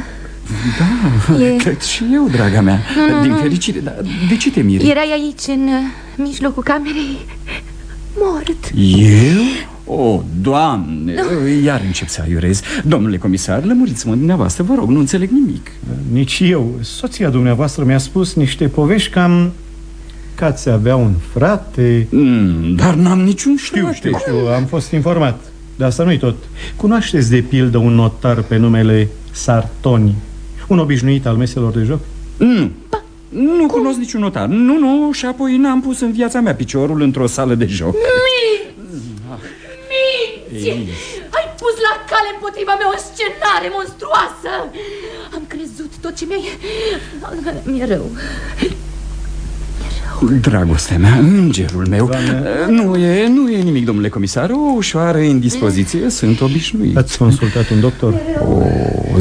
Da, E- cred și eu, draga mea. Nu, nu, Din nu. fericire, dar de ce te miri? Erai aici, în uh, mijlocul camerei Mort Eu? O, doamne, iar încep să aiurez Domnule comisar, lămuriți-mă dumneavoastră, vă rog, nu înțeleg nimic Nici eu. Soția dumneavoastră mi-a spus niște povești cam... Că ați avea un frate... mm, Dar n-am niciun Știu, frate. știu, știu, am fost informat. Dar asta nu-i tot. Cunoașteți de pildă un notar pe numele Sartoni? Un obișnuit al meselor de joc? Nu, nu cunosc niciun notar. Nu, nu, și apoi n-am pus în viața mea piciorul într-o sală de joc. Minți! Ai pus la cale împotriva mea o scenare monstruoasă. Am crezut tot ce mi-ai... Mi-e rău. Dragostea mea, îngerul meu. Nu e, nu e nimic, domnule comisar. O ușoară indispoziție, sunt obișnuit. Ați consultat un doctor? O,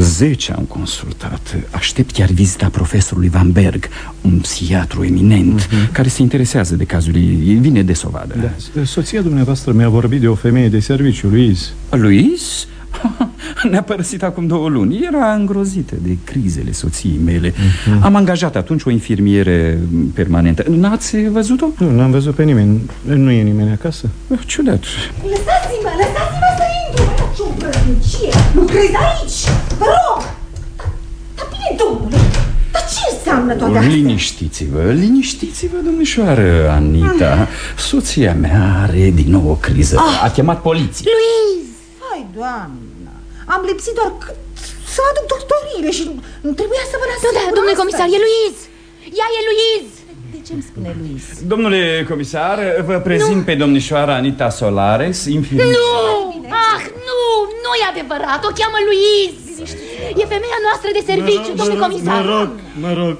zece am consultat Aștept chiar vizita profesorului Van Berg Un psihiatru eminent Care se interesează de cazul ei Vine de sovadă Da. Soția dumneavoastră mi-a vorbit de o femeie de serviciu, Luiz. Luis? Ne-a părăsit acum două luni Era îngrozită de crizele soției mele Am angajat atunci o infirmiere permanentă N-ați văzut-o? Nu, n-am văzut pe nimeni. Nu e nimeni acasă. Eh, Ciudat Lăsați-mă, lăsați-mă să intru! Ce o brăznicie! Lucrezi aici! Vă rog! Dar bine, domnule, dar ce înseamnă toate astea? Liniștiți-vă, liniștiți-vă, domnișoară Anita Soția mea are din nou o criză A chemat poliția Luiz! Hai, doamnă, am lipsit doar cât să aduc doctorile și nu trebuia să vă las Da, da, singură domnule asta. comisar, e Luiz! Ea e Luiz! De ce îmi spune Luis? Domnule comisar, vă prezint pe domnișoara Anita Solares infirmier. Nu! Ah, nu! Nu e adevărat! O cheamă Luiz! E femeia noastră de serviciu, domnule comisar! Mă rog, mă rog,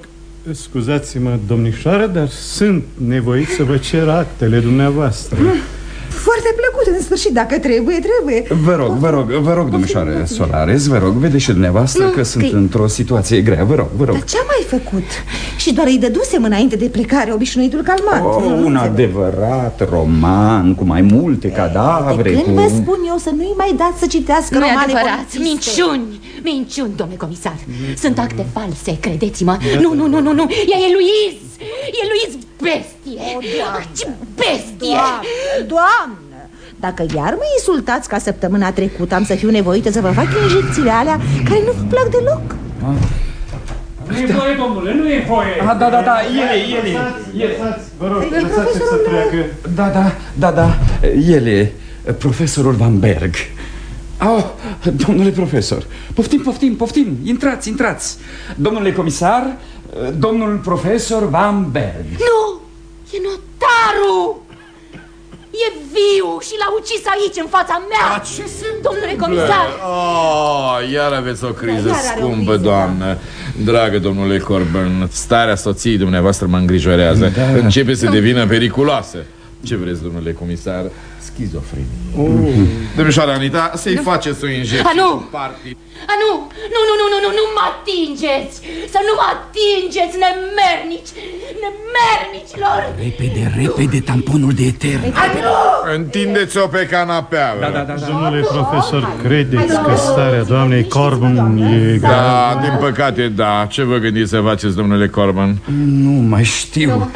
scuzați-mă, domnișoară, dar sunt nevoit să vă cer actele dumneavoastră. Foarte plăcut, în sfârșit, dacă trebuie, trebuie Vă rog, vă rog, vă rog, domnișoare Solares, vă rog, vedeți și dumneavoastră Nu, că sunt că- într-o situație grea, vă rog, vă rog. Dar ce-am mai făcut? Și doar îi dădusem înainte de plecare obișnuitul calmant O, Nu un înțeleg. adevărat roman cu mai multe cadavre, De când cu... vă spun eu să nu-i mai dați să citească Nu e romane adevărat! polițiste? Minciuni! Minciuni, domnule comisar! Sunt acte false, credeți-mă! Nu, nu, nu, nu, nu! Ea e Luiz! E Luiz bestie! Ah, ce bestie! Doamnă, doamnă Dacă iar mă insultați ca săptămâna trecută Am să fiu nevoită să vă fac injecțiile alea Care nu vă plac deloc Nu e voie, domnule, nu e voie. Ah, da, da, da, ele, ele, ele. Vă rog, Păi, lăsați să treacă. Da, da, da, da, ele, profesorul Van Berg. Oh, domnule profesor, poftim, poftim, poftim, intrați, intrați Domnule comisar, Domnul profesor Van Berg Nu! E notarul! E viu și l-a ucis aici, în fața mea! ce se Domnule comisar! Oh, iar aveți o criză Da, iar are o scumpă, criză, doamnă Dragă domnule Corbin, starea soției dumneavoastră mă îngrijorează Da. Începe să devină periculoasă Ce vreți, domnule comisar? Schizofrenie Oh. Domnișoara Anita, să-i faceți o injecție A, nu! party. A, nu! Nu, nu, nu, nu, nu, nu mă atingeți! Să nu mă atingeți, nemernici! Nemernicilor! Repede, repede, tamponul de eter A, nu! Întindeți-o pe canapea vă Da, rog. da, da, da. Domnule profesor, credeți că starea doamnei Corbin e gravă? Da, din păcate, da Ce vă gândiți să faceți, domnule Corban? Nu mai știu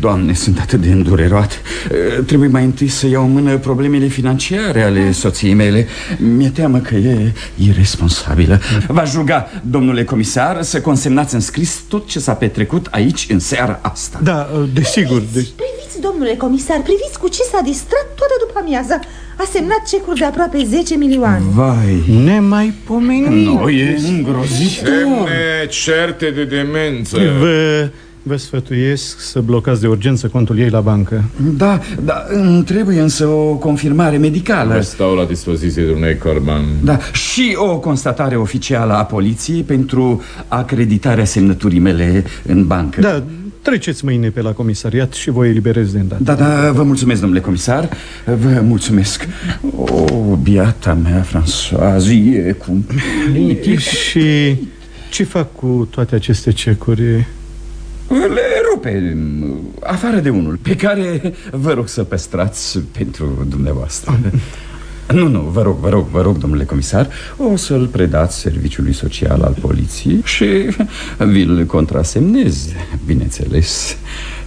Doamne, sunt atât de îndureroat Eh, Trebuie mai întâi să iau în mână problemele financiare ale soției mele. Mi-e teamă că e irresponsabilă. V-aș ruga, domnule comisar, să consemnați în scris tot ce s-a petrecut aici în seara asta. Da, desigur de... Priviți, domnule comisar, priviți cu ce s-a distrat toată după amiaza A semnat cecuri de aproape 10 milioane. Vai, Nemaipomenit. Nu, e îngrozitor Semne certe de demență. Vă, vă sfătuiesc să blocați de urgență contul ei la bancă. Da, da, îmi trebuie însă o confirmare medicală. Vă stau la dispoziție, domnule Corban. Da, și o constatare oficială a poliției pentru acreditarea semnăturii mele în bancă. Da, treceți mâine pe la comisariat și voi eliberez de îndată. Da, da, vă mulțumesc, domnule comisar. Vă mulțumesc. O, biata mea, Françoise, e cumplit Și ce fac cu toate aceste cecuri? Le rupe, afară de unul Pe care vă rog să păstrați pentru dumneavoastră. Nu, nu, vă rog, vă rog, vă rog, domnule comisar O să-l predați serviciului social al poliției Și vi-l contrasemnez, bineînțeles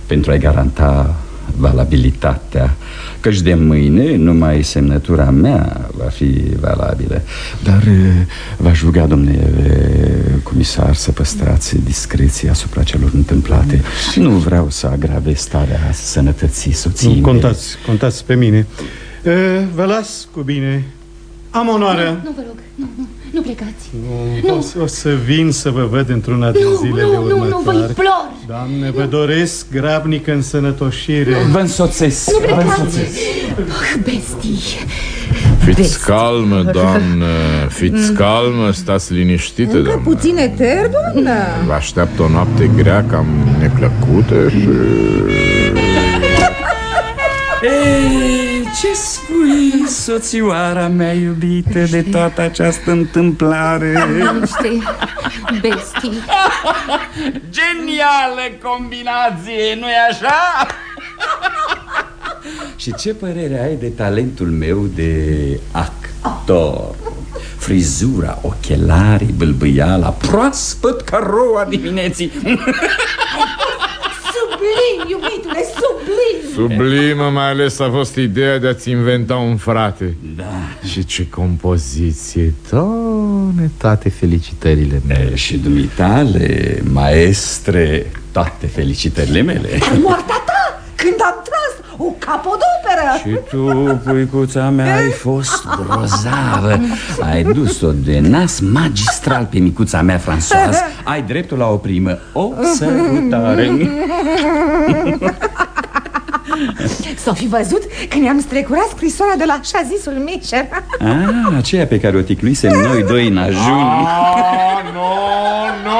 Pentru a-i garanta valabilitatea Căci de mâine numai semnătura mea va fi valabilă. Dar eh, v-aș ruga, domnule eh, comisar, să păstrați discreția asupra celor întâmplate. Nu vreau să agravez starea sănătății soției Nu, mele. contați, contați pe mine. E, Vă las cu bine. Am onoarea. Nu, vă rog, nu, nu, nu plecați. O, să- o să vin să vă văd într-una din Nu, zilele nu, nu, nu, vă următoare. implor Doamne, vă doresc grabnică însănătoșire Vă însoțesc, Nu vă plecați. însoțesc. Oh, Bestii Fiți calmă, doamnă Fiți calmă, stați liniștită, Încă doamnă. puțin eter, doamnă? Vă așteaptă o noapte grea cam neplăcută și... Ei, ce spui, soțioara mea iubită, de toată această întâmplare? Niște bestii Genială combinație, nu-i așa? Și ce părere ai de talentul meu de actor? Frizura, ochelarii, bâlbâiala, proaspăt ca roa dimineții. Sublim, iubitule, sublim! Sublimă mai ales a fost ideea de a-ți inventa un frate. Da. Și ce compoziție, doamne, toate felicitările mele. E, Și dumitale, maestre, toate felicitările mele. Dar moartea ta, când am tras o capodoperă Și tu, puicuța mea, ai fost grozavă. Ai dus-o de nas magistral pe micuța mea, Françoise. Ai dreptul la o primă, o sărutare S-o fi văzut când i-am strecurat scrisoarea de la așa zisul Mișer Ah, aceea pe care o ticluisem noi doi în ajun. Ah, nu, nu,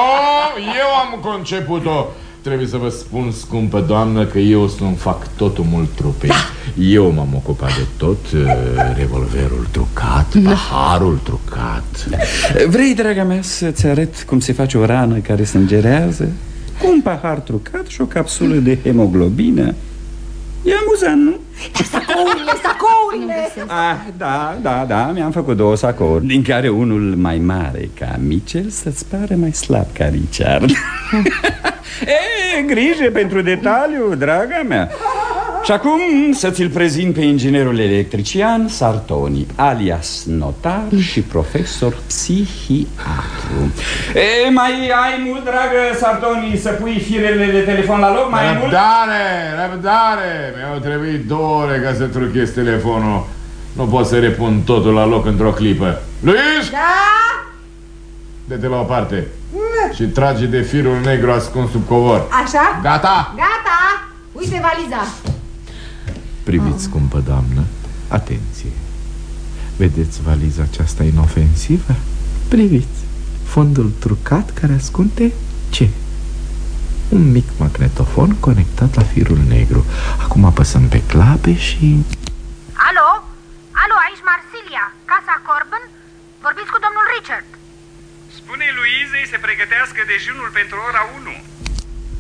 eu am conceput-o Trebuie să vă spun, scumpă doamnă, că eu sunt fac totul mult trupei. Eu m-am ocupat de tot uh, Revolverul trucat, paharul trucat. Vrei, draga mea, să-ți arăt cum se face o rană care sângerează? Cu un pahar trucat și o capsulă de hemoglobină E amuzant, nu? Sacourile, sacourile. Ah, da, da, da, mi-am făcut două sacouri. Din care unul mai mare ca Mitchell Să-ți pare mai slab ca Richard. E, grijă pentru detaliu, draga mea Și acum să ți-l prezint pe inginerul electrician Sartoni Alias notar și profesor psihiatru E, mai ai mult, dragă Sartoni, să pui firele de telefon la loc? Mai ai mult? Răbdare, răbdare Mi-au trebuit două ore ca să truchez telefonul Nu pot să repun totul la loc într-o clipă Luis, Da? dă-te la o parte Și trage de firul negru ascuns sub covor Așa? Gata? Gata! Uite valiza Priviți, scumpă doamnă, atenție Vedeți valiza aceasta inofensivă? Priviți, fondul trucat care ascunde ce? Un mic magnetofon conectat la firul negru Acum apăsăm pe clape și... Alo? Alo, aici Marsilia, Casa Corbin? Vorbiți cu domnul Richard Spune Luizei să pregătească dejunul pentru ora 1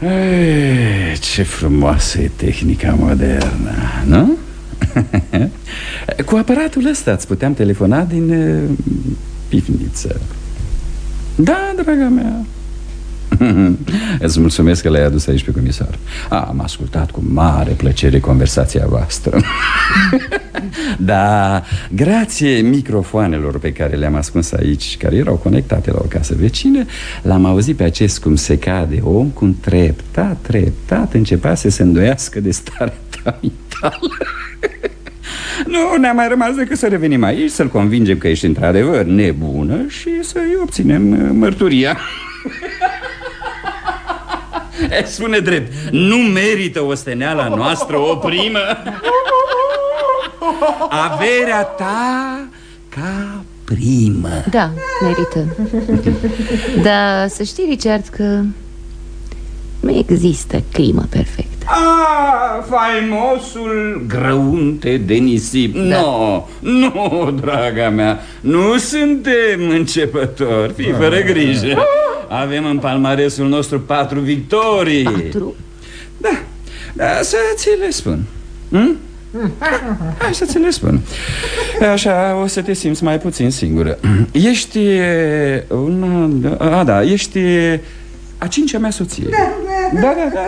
Ei, Ce frumoasă e tehnica modernă, nu? Cu aparatul ăsta îți puteam telefona din uh, pivniță Da, draga mea Îți mulțumesc că l-ai adus aici pe comisar. A, Am ascultat cu mare plăcere conversația voastră. Da, grație microfoanelor pe care le-am ascuns aici Care erau conectate la o casă vecină L-am auzit pe acest cum se cade om Cum treptat, treptat începea să se îndoiască de starea ta mentală Nu ne-a mai rămas decât să revenim aici Să-l convingem că ești într-adevăr nebună Și să-i obținem uh, mărturia. E, Spune drept, nu merită osteneala noastră o primă? Averea ta ca primă. Da, merită. Dar să știi, Richard, că nu există climă perfectă. Ah, faimosul grăunte de nisip. Da. Nu, nu, draga mea Nu suntem începători. Fii fără grijă Avem în palmaresul nostru patru victorii. Patru? Da, da să ți le spun. Hm? Hai să ți le spun. Așa o să te simți mai puțin singură Ești e, una, a, da, ești e, a cincea mea soție. Da, da, da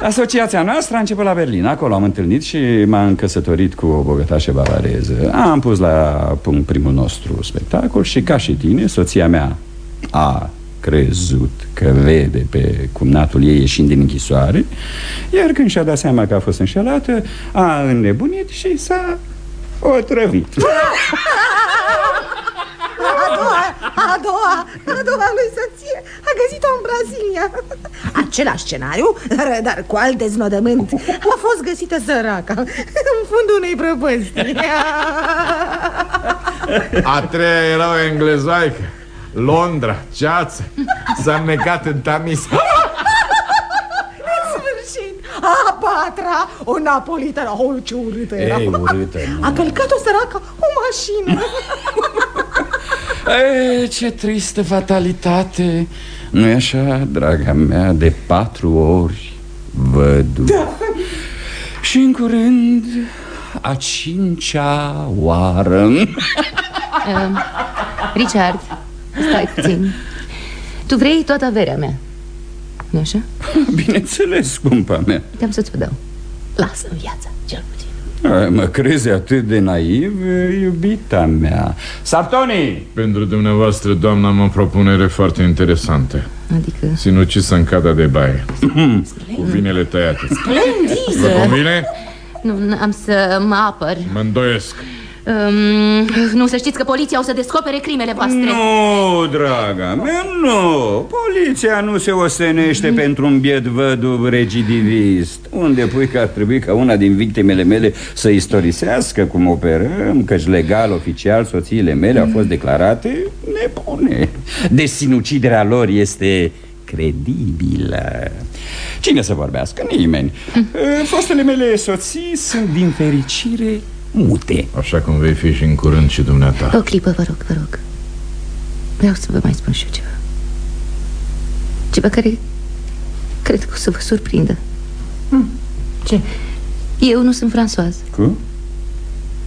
Asociația noastră a început la Berlin. Acolo am întâlnit și m-am căsătorit cu o bogătașă bavareză. Am pus la punct primul nostru spectacol Și ca și tine, soția mea a crezut că vede pe cumnatul ei ieșind din închisoare Iar când și-a dat seama că a fost înșelată A înnebunit și s-a otrăvit. A doua, a doua, a doua lui soție A găsit-o în Brazilia. Același scenariu, dar, dar cu alt deznodământ. A fost găsită săraca În fundul unei prăpăstii. A treia era o englezoaică Londra, ceață. S-a înnecat în tamis. În sfârșit A patra, o napolitană O, ce urâtă era. Ei, urâtă, nu. A călcat-o săraca o mașină. E, ce tristă fatalitate. Nu e așa, draga mea, de patru ori vădu. Da. Și în curând a cincea oară. Uh, Richard, stai puțin. Tu vrei toată averea mea. Nu așa? Bineînțeles, scumpa mea. Puteam să-ți o dau. Lasă-mi viața, cel puțin. Ai, Mă crezi atât de naiv, iubita mea? Sartoni! Pentru dumneavoastră, doamna, am o propunere foarte interesantă Adică... Sinucisă în cada de baie. Cu vinele tăiate. Vă Splendiză convine? Nu, am să mă apăr. Mă îndoiesc um, Nu, să știți că poliția o să descopere crimele voastre. Nu, draga mea, nu. Poliția nu se ostenește pentru un biet văduv recidivist. Unde pui că ar trebui ca una din victimele mele să istorisească cum operăm Căci legal, oficial, soțiile mele au fost declarate nebune. Deci sinuciderea lor este credibilă. Cine să vorbească? Nimeni. Fostele mele soții sunt din fericire mute. Așa cum vei fi și în curând și dumneata. O clipă, vă rog, vă rog. Vreau să vă mai spun și eu ceva. Ceva care cred că o să vă surprindă. Ce? Eu nu sunt Françoise. Cu?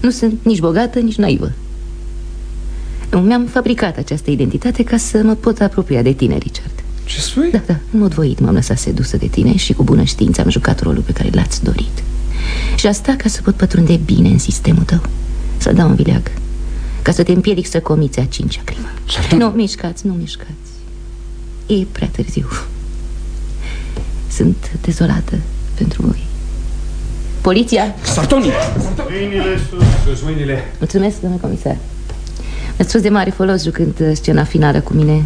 Nu sunt nici bogată, nici naivă. Nu, mi-am fabricat această identitate ca să mă pot apropia de tine, Richard. Ce spui? Da, da, în mod voit m-am lăsat sedusă de tine și cu bună știință am jucat rolul pe care l-ați dorit Și asta ca să pot pătrunde bine în sistemul tău. Să dau un vileag. Ca să te împiedic să comiți a cincea crimă. Nu, mișcați, nu mișcați. E prea târziu. Sunt dezolată pentru voi. Poliția! Sartoni! Mâinile sus, sus, mâinile. Mulțumesc, domnule comisar. Mi-ați fost de mare folos jucând uh, scena finală cu mine.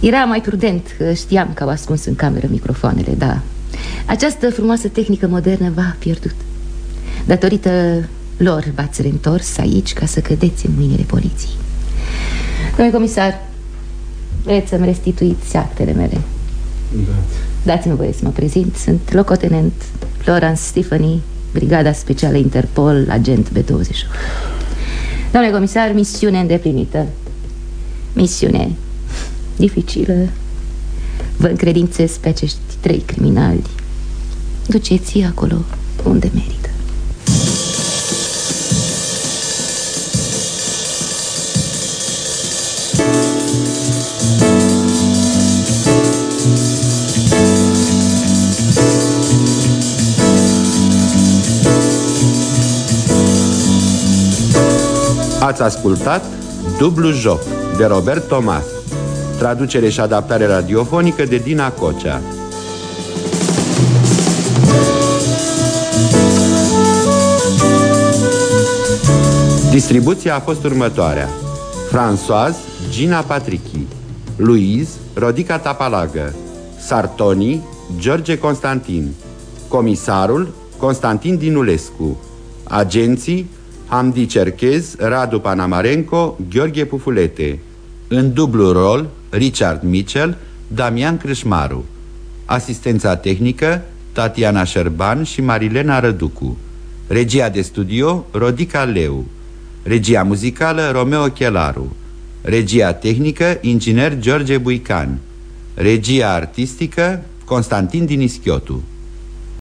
Era mai prudent, că știam că au ascuns în cameră microfoanele, da. Această frumoasă tehnică modernă va pierdut Datorită lor v-ați reîntors aici ca să cădeți în mâinile poliției. Domnule comisar, vreți să-mi restituiți actele mele? Da. Dați-mi voie să mă prezint. Sunt locotenent Florence Stephanie Brigada Specială Interpol, agent B28 Domnule comisar, misiune îndeplinită. Misiune dificilă. Vă încredințez pe acești trei criminali. Duceți-i acolo unde merită Ați ascultat Dublu Joc de Robert Tomas Traducere și adaptare radiofonică de Dina Cocea. Distribuția a fost următoarea. François Gina Patrichi Louise Rodica Tapalagă Sartoni George Constantin Comisarul Constantin Dinulescu Agenții Hamdi Cerchez, Radu Panamarenco, Gheorghe Pufulete. În dublu rol Richard Mitchell, Damian Crâșmaru. Asistența tehnică Tatiana Șerban și Marilena Răducu. Regia de studio Rodica Leu. Regia muzicală Romeo Chelaru. Regia tehnică Inginer George Buican. Regia artistică Constantin Dinischiotu